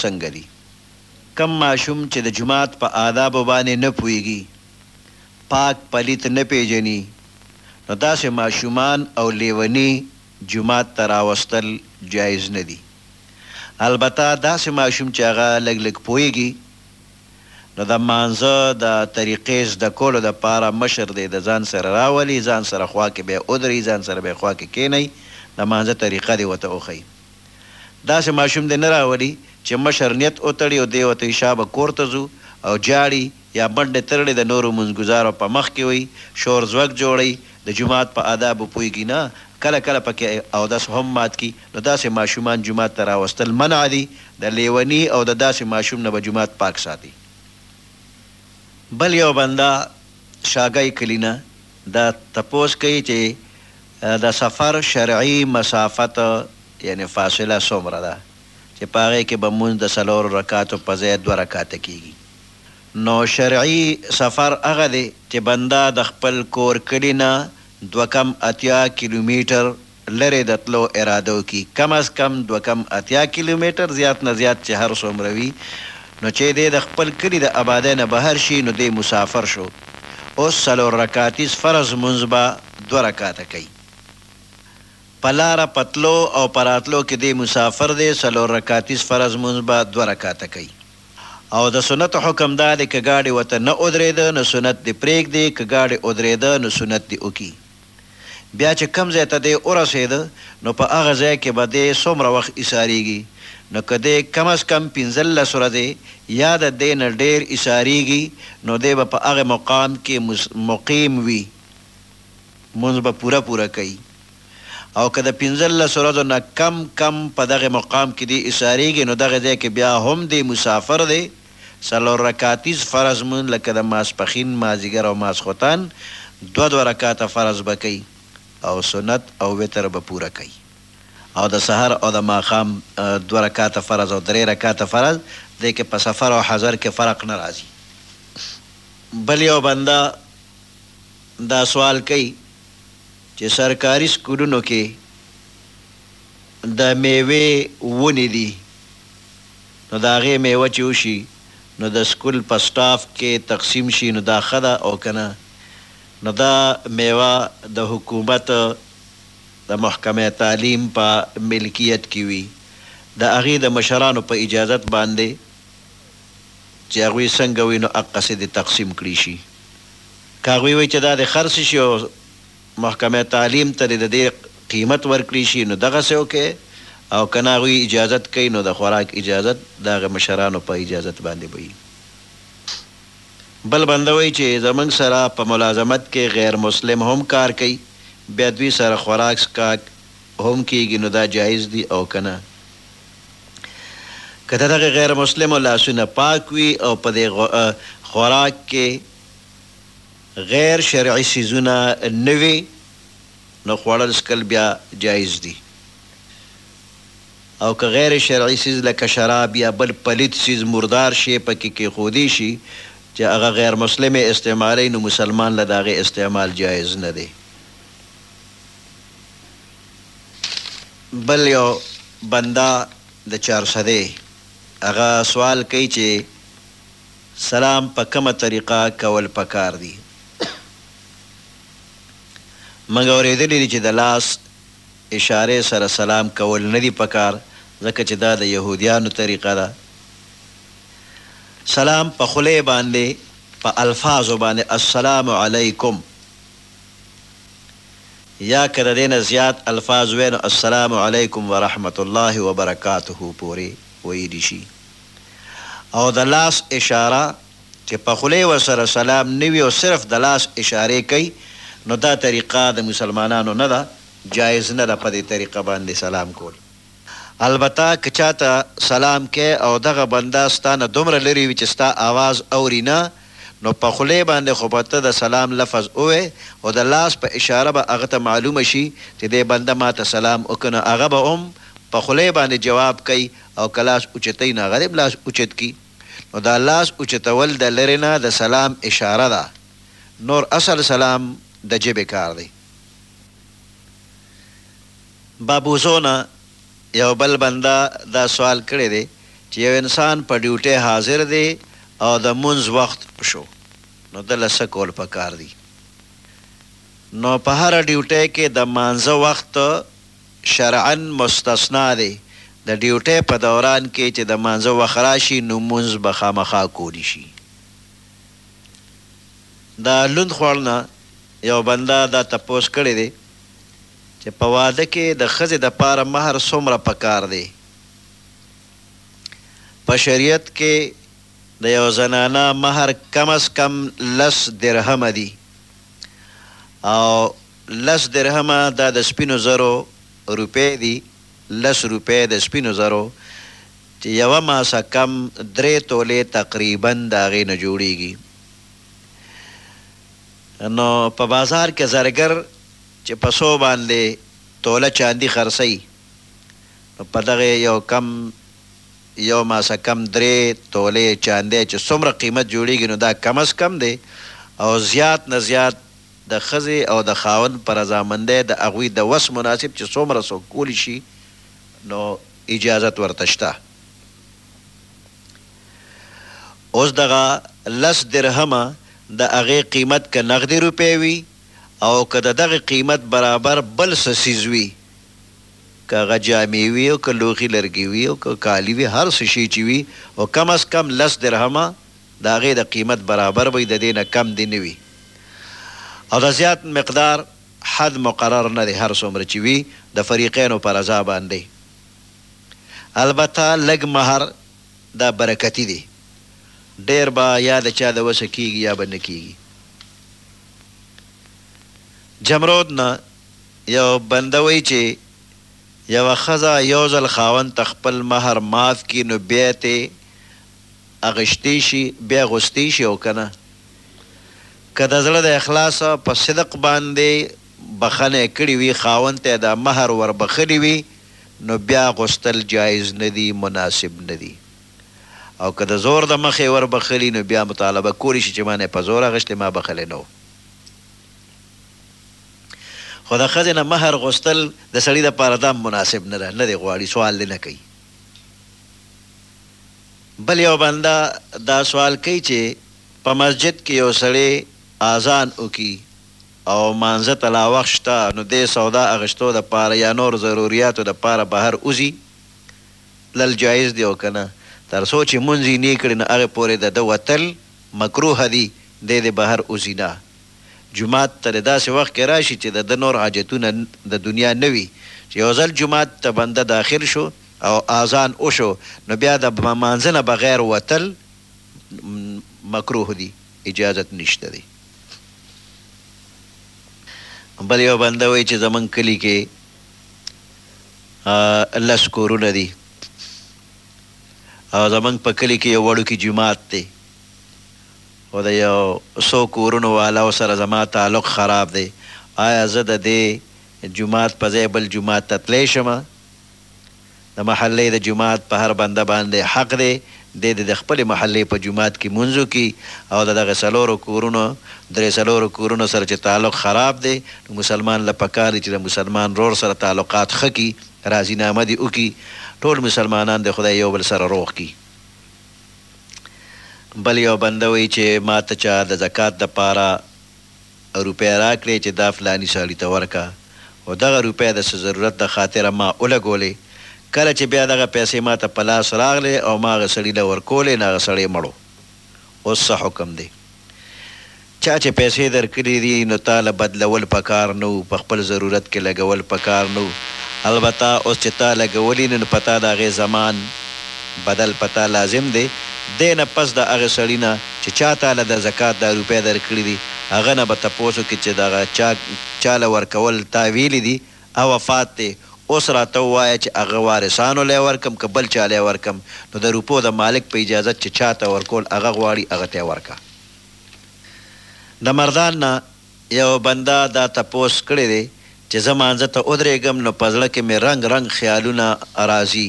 څنګه دي؟ کوم ماشوم چې د جومات په آدابو باندې نه پوهېږي، پاک پلیت نه پېژني، نو داسې ماشومان او لېوني جومات ته راوستل جایز نه دي. البته داسې ماشوم چې هغه لږ لږ پوهېږي، نو د مانځه د طریقې زده کولو د پاره مشر دې د ځان سره راولي، ځان سره خوا کې به یې ودروي، ځان سره به یې خوا کې کېنوي، د مانځه طریقه دې ورته وښيي. داسې ماشوم دې نه راولي چې مشر نیت وتړي او دی ورته وي، شابه کور ته ځو او جاړي یا منډې ترړې د نورو مونځګزارو په مخ کې وي، شور ځوږ جوړوي، د جومات په آدابو پوهېږي نه، کله کله په کې اودس هم مات کړي. نو داسې ماشومان جومات ته راوستل منع دي، د لېوني او د داسې ماشوم نه به جومات پاک ساتي. بل یو بنده شاګای کلي نه دا تپوس کوي چې د سفر شرعي مسافت یعنې فاصله څومره ده چې په هغې کې به لمونځ د څلورو رکعاتو په ځای دوه رکعاته کېږي؟ نو شرعي سفر هغه دی چې بنده د خپل کور کلي نه دوه کم اتیا کیلومېټر لرې د تلو اراده وکړي کم از کم دوه کم اتیا کیلومتر زیات نه زیات چې هر څومره وي نو چې دی د خپل کلي د ابادۍ نه بهر شي نو دی مسافر شو اوس څلور رکعتیز فرض لمونځ به دوه رکعته کوي په لاره په تلو او په راتلو کې دی مسافر دی څلور رکعتیز فرض لمونځ به دوه رکعته کوي او د سنتو حکم دا دی که ګاډی ورته نه اودرېده نو سنت دې پرېږدې که ګاډی اودرېده نو سنت دې وکړي. بیا چې کوم ځای ته دی ورسېده، نو په هغه ځای کې به دی څومره وخت ایسارېږي؟ نو که دی کم از کم پنځلس ورځې یا د دې نه ډېر ایسارېږي، نو دی به په هغه مقام کې مقیم وي، لمونځ به پوره پوره کوي. او که د پنځلس ورځو نه کم کم په دغه مقام کې دی ایسارېږي، نو دغه ځای کې بیا هم دی مسافر دی، څلور رکعتیز فرض لمونځ لکه د ماسپښین، مازیګر او ماسخوتن دوه دوه رکعته فرض به کوي او سنت او وتر به پوره کوي او د سحر او د ماښام دوه رکعته فرض او درې رکعته فرض دی کې په سفر او حضر کې فرق نه راځي بل یو بنده دا سوال کوي چې سرکاري سکولونو کې د میوې ونې دي. نو د هغې مېوه چې وشي نو د سکول په سټاف کې تقسیم شي نو دا ښه ده او که نه نو دا مېوه د حکومت د محکمه تعلیم په ملکیت کې وي د هغې د مشرانو په اجازت باندې چې هغوی څنګه وي نو هغسې دې تقسیم کړې شي که هغوی وي چې دا دې خرڅ شي او محکمه تعلیم ته دې د دې قیمت ورکړی شي نو دغسې وکړي او که نه هغوی اجازت کوي نو د خوراک اجازت د هغه مشرانو په اجازت باندې به وي. بل بنده وایي چې زمونږ سره په ملازمت کې غیر مسلم هم کار کوي بیا دوی سره خوراک څښاک هم کیږي نو دا جایز دي او که نه؟ که د دغه غیر مسلمو لاسونه پاک وي او په دې خوراک کې غیر شرعي څیزونه نه وي نو خوړل څکل بیا جایز دي او که غیر شرعي څیز لکه شراب یا بل پلیت څیز مردار شی په کې کیښودې شي چې هغه غیر مسلم یې استعمالوي نو مسلمان له د هغې استعمال جایز نه دی. بل یو بنده د چارسدې هغه سوال کوي چې. سلام په کومه طریقه کول پکار دي موږ اوریدلي دي چې د لاس اشارې سره سلام کول نه دي پکار ځکه چې دا د یهودیانو طریقه ده سلام په خولې باندې په الفاظو باندې السلام علیکم یا که د دې نه زیات الفاظ وی نو السلام علیکم ورحمت الله وبرکاته پورې ویلی شي. او د لاس اشاره چې په خوله یې ورسره سلام نه وي او صرف د لاس اشارې کوي نو دا طریقه د مسلمانانو نه ده، جایز نه ده په دې طریقه باندې سلام کول. البته که چاته سلام کوې او دغه بنده ستا نه دومره لرې وي چې ستا اواز اوري نه نو په خولې باندې خو به ته د سلام لفظ ووایې خو د لاس په اشاره به هغه ته معلومه شي چې دې بنده ماته سلام وکړ نو هغه به هم په خولې باندې جواب کوي او که لاس اوچتوي نه غریب لاس اوچت کړي نو دا لاس اوچتول د لرې نه د سلام اشاره ده نور اصل سلام د ژبې کار دی بابوزونه یو بل بنده دا سوال کړی دی چې یو انسان په ډیوټی حاضر دی او د مونځ وخت شو نو ده له څه کول پکار دي نو په هره ډیوټی کې د مانځه وخت شرعاً مستثنی دی، د ډیوټۍ په دوران کې چې د لمانځه وخت راشي نو لمونځ به خامخا کولی شي. د لوند خوړ نه یو بنده دا تپوس کړی دی چې په واده کې د ښځې لپاره مهر څومره په کار دی؟ په شریعت کې د یو زنانه مهر کم از کم لس درهمه دي او. لس درهمه دا د سپینو زرو روپۍ دي، لس روپۍ د سپینو زرو چې یوه ماسه کم درې تولې تقریباً د هغې نه جوړېږي. نو په بازار کې زرګر چې په څو باندې توله چاندي خرڅوي، نو په دغې یو کم یو ماسه کم درې تولې چاندی چې څومره قیمت جوړېږي، نو دا کم از کم دی او زیات نه زیات د ښځې او د خاوند په رضامندۍ د هغوی د وس مناسب چې څومره څوک کولی شي نو اجازت ورته شته اوس دغه لس درهمه د هغې قیمت که نغدې روپۍ وي او که د دغه قیمت برابر بل څه څیز وي که هغه جامې وي او که لوښي لرګي وي او که کالي وي هر څه شی چې وي او کم از کم لس درهمه د هغې د قیمت برابر وي، د دې نه کم دې نه وي او د زیات مقدار حد مقرر نه دی، هر څومره چې وي د فریقینو په رضا باندې، البته لږ مهر دا برکتي دی، ډېر به یا د چا د وسه کېږي یا به نه کېږي. جمرود نه یو بنده وایي چې یوه ښځه یو ځل خاوند ته خپل مهر معاف کړي نو بیا ترې اغشتي شي بيا اغوستي شي او کنه که د زړه د اخلاص په صدق باندي بخښنه يې کړي وي خاوند ته يې د مهر ور بخښلي وي نو بيا اغوستل جائز نه دي مناسب نه دي او که د زور د مخه يې ور بخښلي نو بيا مطالبه کولي شي چي ما نه په زور اغشتي ما بخښلي نه وو خو د ښځي نه مهر غوستل د سړي لپاره دا هم مناسب نه ده نه دي غواړي سوال دي نه کوي. بل یو بنده دا سوال کوي چې په مسجد کې یو سړی آذان وکړي او مانځه ته لا وخت شته نو دی سودا اخیستو د پاره یا نور ضروریاتو د پاره بهر وځي تلل جایز دي او که نه تر څو چې مونځ یې نۀ کړي نو هغه پورې د ده وتل مکروه دي دی دې بهر وځي نه جومات ته د داسې وخت کې راشي چې د ده نور حاجتونه د دنیا نۀ وي چې یو ځل جومات ته بنده داخل شو او آذان اوشو نو بیا د مانځه نه بغیر وتل مکروه دي اجازت نشته دي بل یو بنده وایي چې زمونږ کلي کې لس کورونه دي او زمونږ په کلي کې یو وړوکی جومات دی او د یو څو کورونو والاو سره زما تعلق خراب دی آیا زه د دې جومات په ځای بل جومات ته تلی شم د محلې د جومات په هر بنده باندې حق دی دی دې د خپلې محلې په جومات کې لمونځ وکړي او د دغه څلورو کورونو درې څلورو کورونو سره چې تعلق خراب دی نو مسلمان له پکار دي چې د مسلمان ورور سره تعلقات ښه کړي راضي نامه دې وکړي ټول مسلمانان دې خدای یو بل سره روغ کړي بل یو بنده وایي چې ماته چا د زکات لپاره. روپی راکړی چه دا فلانی سړی ته ورکه او دغه روپی د څه ضرورت د خاطر ما ولګولی کله چه بیا دغه پیسی ماته په لاس راغلی او ما هغه سړی له ورکولی نو هغه سړی مړو اوس څه حکم دی چا چه پیسی درکړی دی نو تا له بدلول پکار نه وو په خپل ضرورت کی لګول پکار نه وو البته اوس چه تا لګولی نو په تا د هغی زمان بدل په تا لازم دی دی نه پس د هغه سړی نه چې چا تاله د زکات دا روپۍ درکړي دي هغه نه به تپوس وکړي چې دغه چا چاله ورکول تا ویلي دي هغه وفات دی اوس راته ووایه چې هغه وارثانو له ورکړم که بل چاله ورکړم نو د روپو د مالک په اجازت چې چاته ورکول هغه غواړي هغه ته ورکړه د مردان نه یوه بنده دا تپوس کړی دی چې زه مانځه ته ودریږم نو په زړه کې مې رنګ رنګ خیالونه راځي.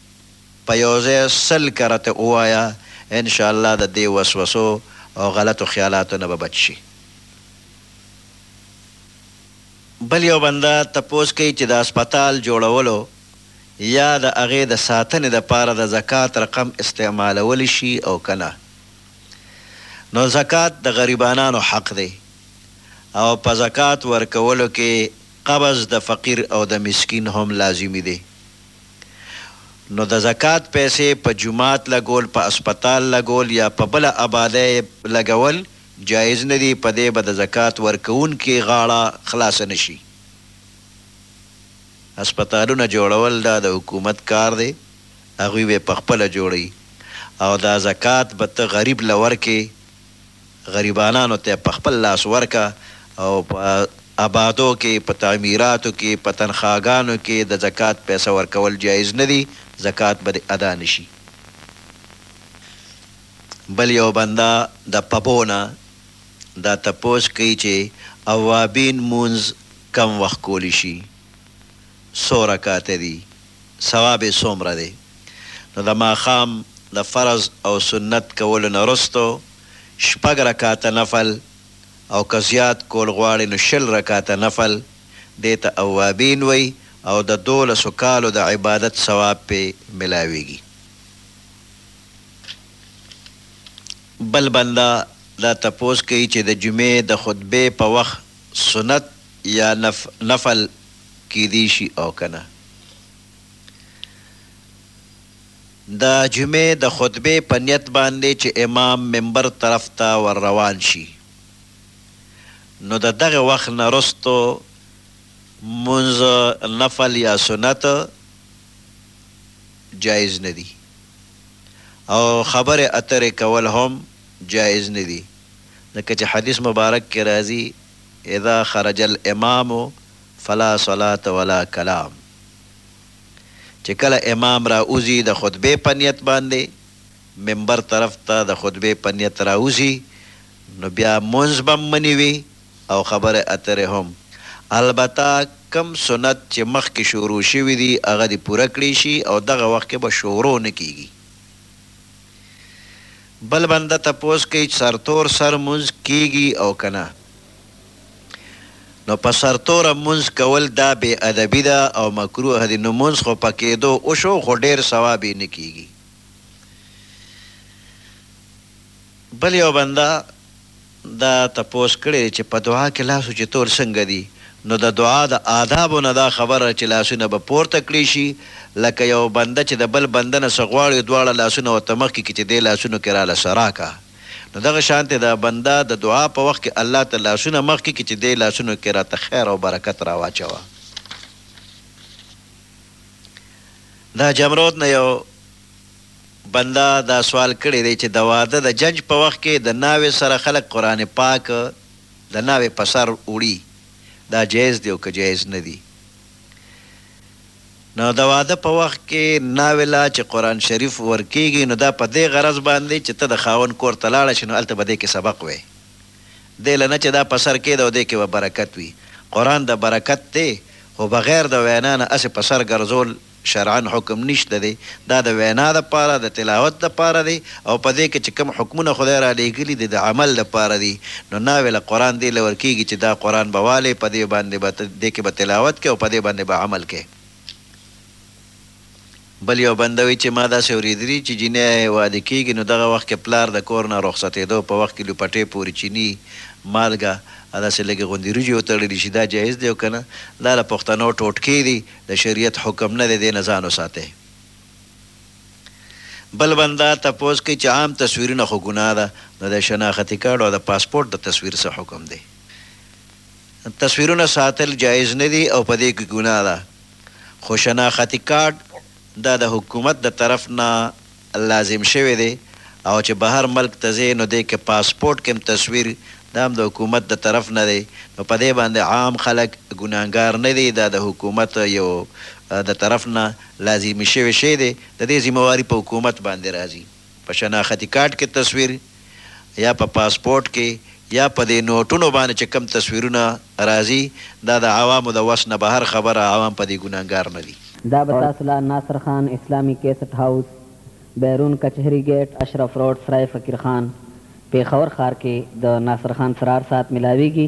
په یو ځای سل کرته ووایه ان شاء الله د دې وسوسو او غلطو خیالاتو نه به بچ شي. بل یو بنده تپوس کوي چې د هسپتال جوړولو یا د هغې د ساتنې لپاره د زکات رقم استعمالول شي او که نه؟ نو زکات د غریبانانو حق دی او په زکات ورکولو کې قبض د فقیر او د مسکین هم لازمي دی. نو د زکات پیسې په جومات لګول، په هسپتال لګول یا په بله ابادۍ لګول جایز نه دي، په دې به د زکات ورکوونکي غاړه خلاصه نه شي. هسپتالونه جوړول دا د حکومت کار دی، هغوی به یې په خپله جوړوي او دا زکات به ته غریب له ورکړې غریبانانو ته په خپل لاس ورکه او په ابادو کې، په تعمیراتو کې، په تنخاګانو کې د زکات پیسه ورکول جایز نه دي، زکات به دې ادا نه شي. بل یو بنده د پبو نه دا تپوس کوي چې اوابین مونځ کوم وخت کولی شي؟ څو رکعته دي؟ ثواب یې څومره دی؟ نو د ماښام د فرض او سنت کولو نه وروسته شپږ رکعته نفل او که زیات کول غواړې نو شل رکعته نفل، دې ته اوابین وایي او د دولسو کالو د عبادت ثواب پرې ملاوېږي. بل بنده دا تپوس کوي چې د جمعې د خطبې په وخت سنت یا نفل کیدی شي او که نه. د جمعې د خطبې په نیت باندې چې امام منبر طرف ته ور روان شي نو د دغه وخت نه رستو مونځ نفل یا سنت جائز نه دي او خبرې اترې کول هم جائز نه دي ځکه چې حدیث مبارک کې راځي اذا خرج الامام فلا صلاة ولا کلام چې کله امام را وځي د خطبې په نیت باندې منبر طرف ته د خطبې په نیت را وځي نو بیا مونځ به هم مني وي او خبرې اترې هم البته کوم سنت چې مخکې شروع شوي دي هغه دې پوره کړې شي او دغه وخت کې به شورو نه کیږي. بل بنده تپوس کوي سرتور سر مونځ کیږي او که نه؟ نو په سرتوره مونځ کول دا بې ادبي ده او مکروه دي نو مونځ خو په کیدو وشو خو ډیر ثواب یې نه کیږي. بل یو بنده دا تپوس کړی دی چې په دعا کې لاس اوچتول څنګه دي؟ نو د دعا د آدابو نه دا خبره ده چې لاسونه به پورته کړی شي لکه یو بنده چې د بل بنده نه څه غواړي دواړه لاسونه ورته مخکې کړي چې دې لاسونو کې راله څه راکړه نو دغه شانتې د بنده د دعا په وخت کې الله ته لاسونه مخکې کړي چې دې لاسونو کې راته خیر او برکت راواچوه دا جمرود نه یو بنده دا سوال کړی دی چې د واده د جنج په وخت کې د ناوې سره خلک قرآن پاک د ناوې په سر وړي دا جایز دی او که جایز نه دي نو د واده په وخت کې ناوې له چې قرآن شریف ورکیږي نو دا په دې غرض باندې چې ته د خاوند کور ته لاړه شې نو هلته به دې کې سبق وې دې له نه چې دا په سر کیده او دې کې به برکت وي قرآن د برکت دی خو بغیر د وینا نه هسې په سر ګرځول شرعاً حکم نشته دی، دا د وینا لپاره، د تلاوت لپاره دی او په دې کې چې کوم حکمونه خدای رالېږلي دي د عمل لپاره دي، نو ناویله قرآن دې له ورکېږي چې دا قرآن به والې، په دې باندې به ته، دې کې به تلاوت کوې او په دې باندې به عمل کوې. بل یو بنده وایي چې ما داسې اورېدلي چې جینۍ واده کېږي نو دغه وخت کې پلار د کور نه رخصتېدو په وخت کې لوپټې پورې چیني، مالګه او داسې لږې غوندې وریجې وتړلي شي، دا جایز دی او که نه؟ دا له پښتنو ټوټکې دي، د شریعت حکم نه دی دې نه ځان وساتی. بل بنده تپوس کوي چې عام تصویرونه خو ګناه ده نو د شناختي کارډ او د پاسپورټ د تصویر څه حکم دی؟ تصویرونه ساتل جایز نه دي او په دې کې ګناه ده خو شناختي کارډ دا د حکومت د طرف نه لازم شوی دی او چه بهر ملک ته ځې نو دې که پاسپورټ کې هم تصویر دا هم د حکومت د طرف نه دی نو په دې باندې عام خلک ګناهګار نه دي دا د حکومت یو د طرف نه لازم شوی شی دی د دې ذمه واري په حکومت باندې راځي په شناختي کارډ کې تصویر یا په پاسپورټ کې یا په دې نوټونو باندې چې کوم تصویرونه راځي دا د عوامو د وس نه بهر خبره عوام په دې ګناهګار نه دي. دا به تاسو له ناصر خان اسلامي کیسټ هاوس، بیرون کچهري ګیټ، اشرف روډ، سرای فقیر خان، پېښور ښار کې د ناصر خان څرار ساعت ملاوېږي.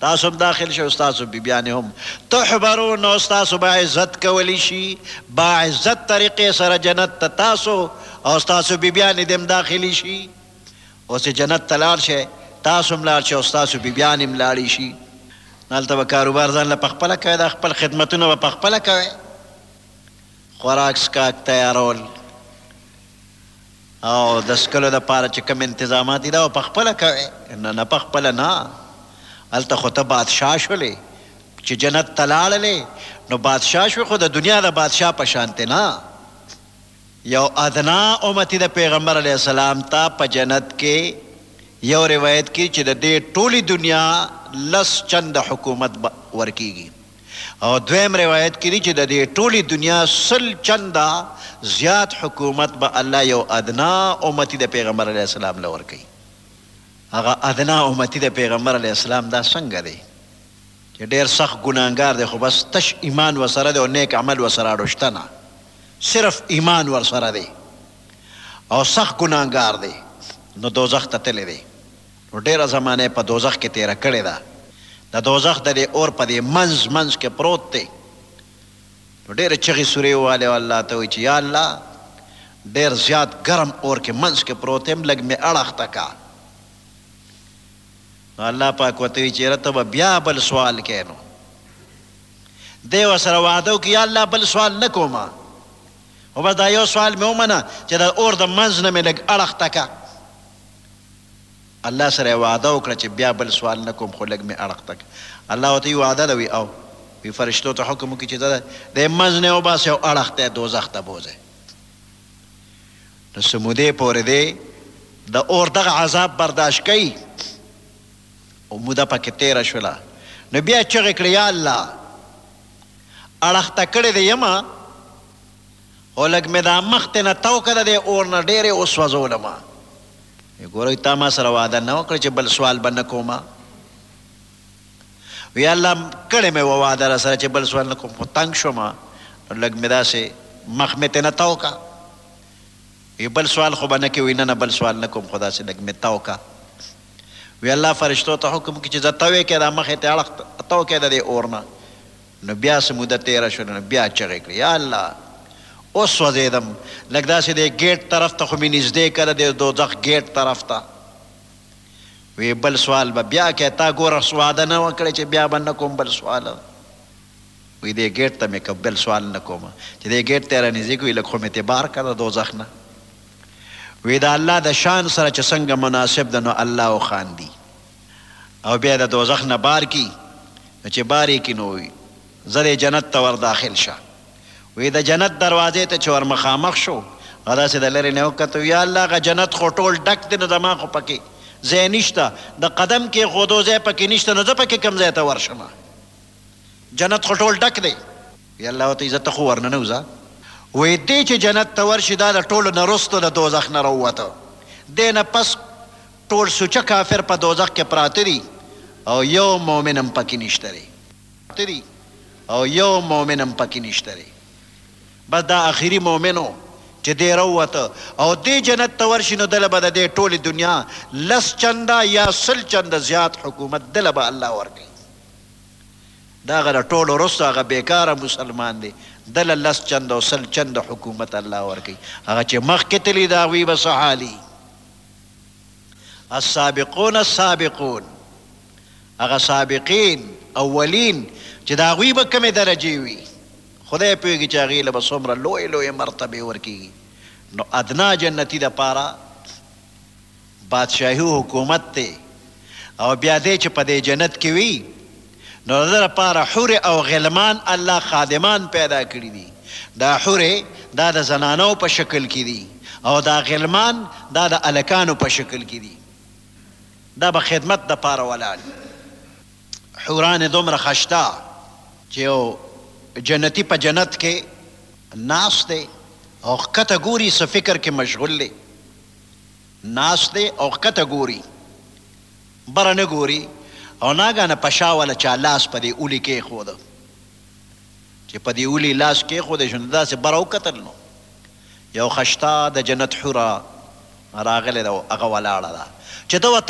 تاسو هم داخل شئ او ستاسو بیبیانې هم تحبرون او ستاسو به عزت کولی شي با عزت طریقې سره جنت ته تاسو او ستاسو بیبیانې دې هم داخلې شي اوس چې جنت ته لاړ شئ تاسو هم لاړ شئ او ستاسو بیبیانې هم لاړې شي نو هلته به کاروبار ځان له پخپله کوئ دا خپل خدمتونه به پخپله کوئ خوراک څښاک تیارول او د څکلو لپاره چې کوم انتظامات دي دا په خپله کوې؟ نه نه په خپله نه، هلته خو ته بادشاه شولې، چې جنت ته لاړلې نو بادشاه شوې خو د دنیا د بادشاه په شانتې نه، یو ادنا امتی د پیغمبر علیه السلام ته په جنت کې یو روایت کې چې د دې ټولې دنیا لس چنده حکومت به ورکیږي. او دویم روایت کې دي چې د دې ټولې دنیا سل چنده زیات حکومت به الله یو ادنا امتی د پیغمبر علیه السلام له ورکوي هغه ادنا امتی د پیغمبر علیه السلام دا څنګه دی چې ډېر سخت ګناهګار دی خو بس تش ایمان ورسره دی او نیک عمل ورسره اړو شته نه صرف ایمان ورسره دی او سخت ګناهګار دی نو دوزخ ته تللی دی نو ډېره زمانه یې په دوزخ کې تېره کړې ده، د دوزخ د دې اور په دې منځ منځ کې پروت دی، نو ډېرې چغې سورې ووهلې او الله ته وویل چې یا الله! ډېر زیات ګرم اور کې منځ کې پروت یم، لږ مې اړخ ته کړه. نو الله پاک ورته وویل چې یاره ته به بیا بل سوال کوې، نو دی ورسره وعده وکړي یا الله بل سوال نه کوم، خو بس دا یو سوال مې ومنه چې د اور د منځ نه مې لږ اړخ ته کړه. الله سره یې وعده وکړه چې بیا بل سوال نه کوم خو لږ مې اړخ ته کړه. الله ورته وي وعده ده وي او وي فرشتو ته حکم وکړي چې دده دی منځ نه وباسئ او اړخ ته یې دوزخ ته بوځئ. نو څه مودې پورې دی د اور دغه عذاب برداشت کوي او موده پکې تېره شوله نو بیا چغې کړې یا الله اړخ ته کړی دی یمه خو لږ مې دا مخ ترې نه تاو کړ، د دې اور نه ډېر یې وسوځولم. ویې ګورئ، تا ما سره وعده نه وه کړې چې بل سوال به نه کوم؟ ویې الله! کړې مې وه وعده راسره چې بل سوال نه کوم، خو تنګ شوم، نو لږ مې داسې مخ مې ترې نه تاو کړ. ویې بل سوال خو به نه کوې؟ ویې نه نه، بل سوال نه کوم، خو داسې لږ مې تاو کړ. ویې الله فرشتو ته حکم کړ چې ځه، تاو یې کړئ، دا مخ یې ترې اړخ تاو کړئ د دې اور نه. نو بیا څه موده تېره شوله، نو بیا چغې کړې، یا الله! وسوځېدم، لږ داسې دې ګېټ طرف ته خو مې نږدې که، د دې دوزخ ګېټ طرف ته. وې بل سوال به بیا که، تا ګوره وعده نه وه کړې چې بیا به نه کوم بل سوال. وې دې ګېټ ته مې که، بل سوال نه کوم. چې دې ګېټ ته یې رانږدې کړو، وې لږ خو مې ترې بار که د دوزخ نه. وې د الله د شان سره چې څنګه مناسب ده، نو الله وخاندي. او بیا د دوزخ نه بار کی نو چه بار یې کی نو وی ځه دی جنت ته ور داخل شه وی د جنت دروازې ته چه ور مخامخ شو هغه داسې د لرې نه وکتو وی یا الله هغه جنت خو ټول ډک دی نو زما خو پکې ځای نشته د قدم کېښودو ځای پکې نشته نو زه پکې کوم ځای ته ورشم جنت خو ټول ډک دی وی الله ورته ځه ته خو ورننه وځه وی دی چه جنت ته ورشي دا د ټولو نه وروسته د دوزخ نه راووته دی نه پس ټول سوچه کافر په دوزخ کې پراته دي او يو مؤمن هم پکې نشته دی بس دا اخري مؤمن و چې دی راووته او دی جنت ته ورشي نو دله به د دې ټولې دنيا لس چنده يا سل چنده زيات حکومت دله به الله ورکوي د هغه نه ټول وروسته هغه بېکاره مسلمان دی دله لس چنده او سل چنده حکومت الله ورکوي هغه چې مخکې تللي د هغوی به څه حال وي السابقون السابقون هغه سابقین اولین چې د هغوی به کومې درجې وي خدای پوهېږي چې هغوی له به څومره لویې لویې مرتبې ورکېږي نو ادنا جنتي دپاره بادشاهي حکومت دی او بیا دی چې په دې جنت کې وي نو د ده لپاره حورې او غلمان الله خادمان پیدا کړي دي، دا حورې دا د زنانو په شکل کې دي او دا غلمان دا د هلکانو په شکل کې دي، دا به خدمت لپاره ولاړ وي. حورانې دومره ښه شته چې یو جنتي په جنت کې ناست دی او ښکته ګوري، څه فکر کې مشغول دی، ناست دی او ښکته ګوري. بره نه ګوري او ناګهانه په شا وله چا لاس په دې اولي کېښود. چې په دې اولي لاس کېښودی شو نو داسې بره وکتل نو یو خشتا د جنت حوره راغلې ده او هغه ولاړه ده چې ته ورته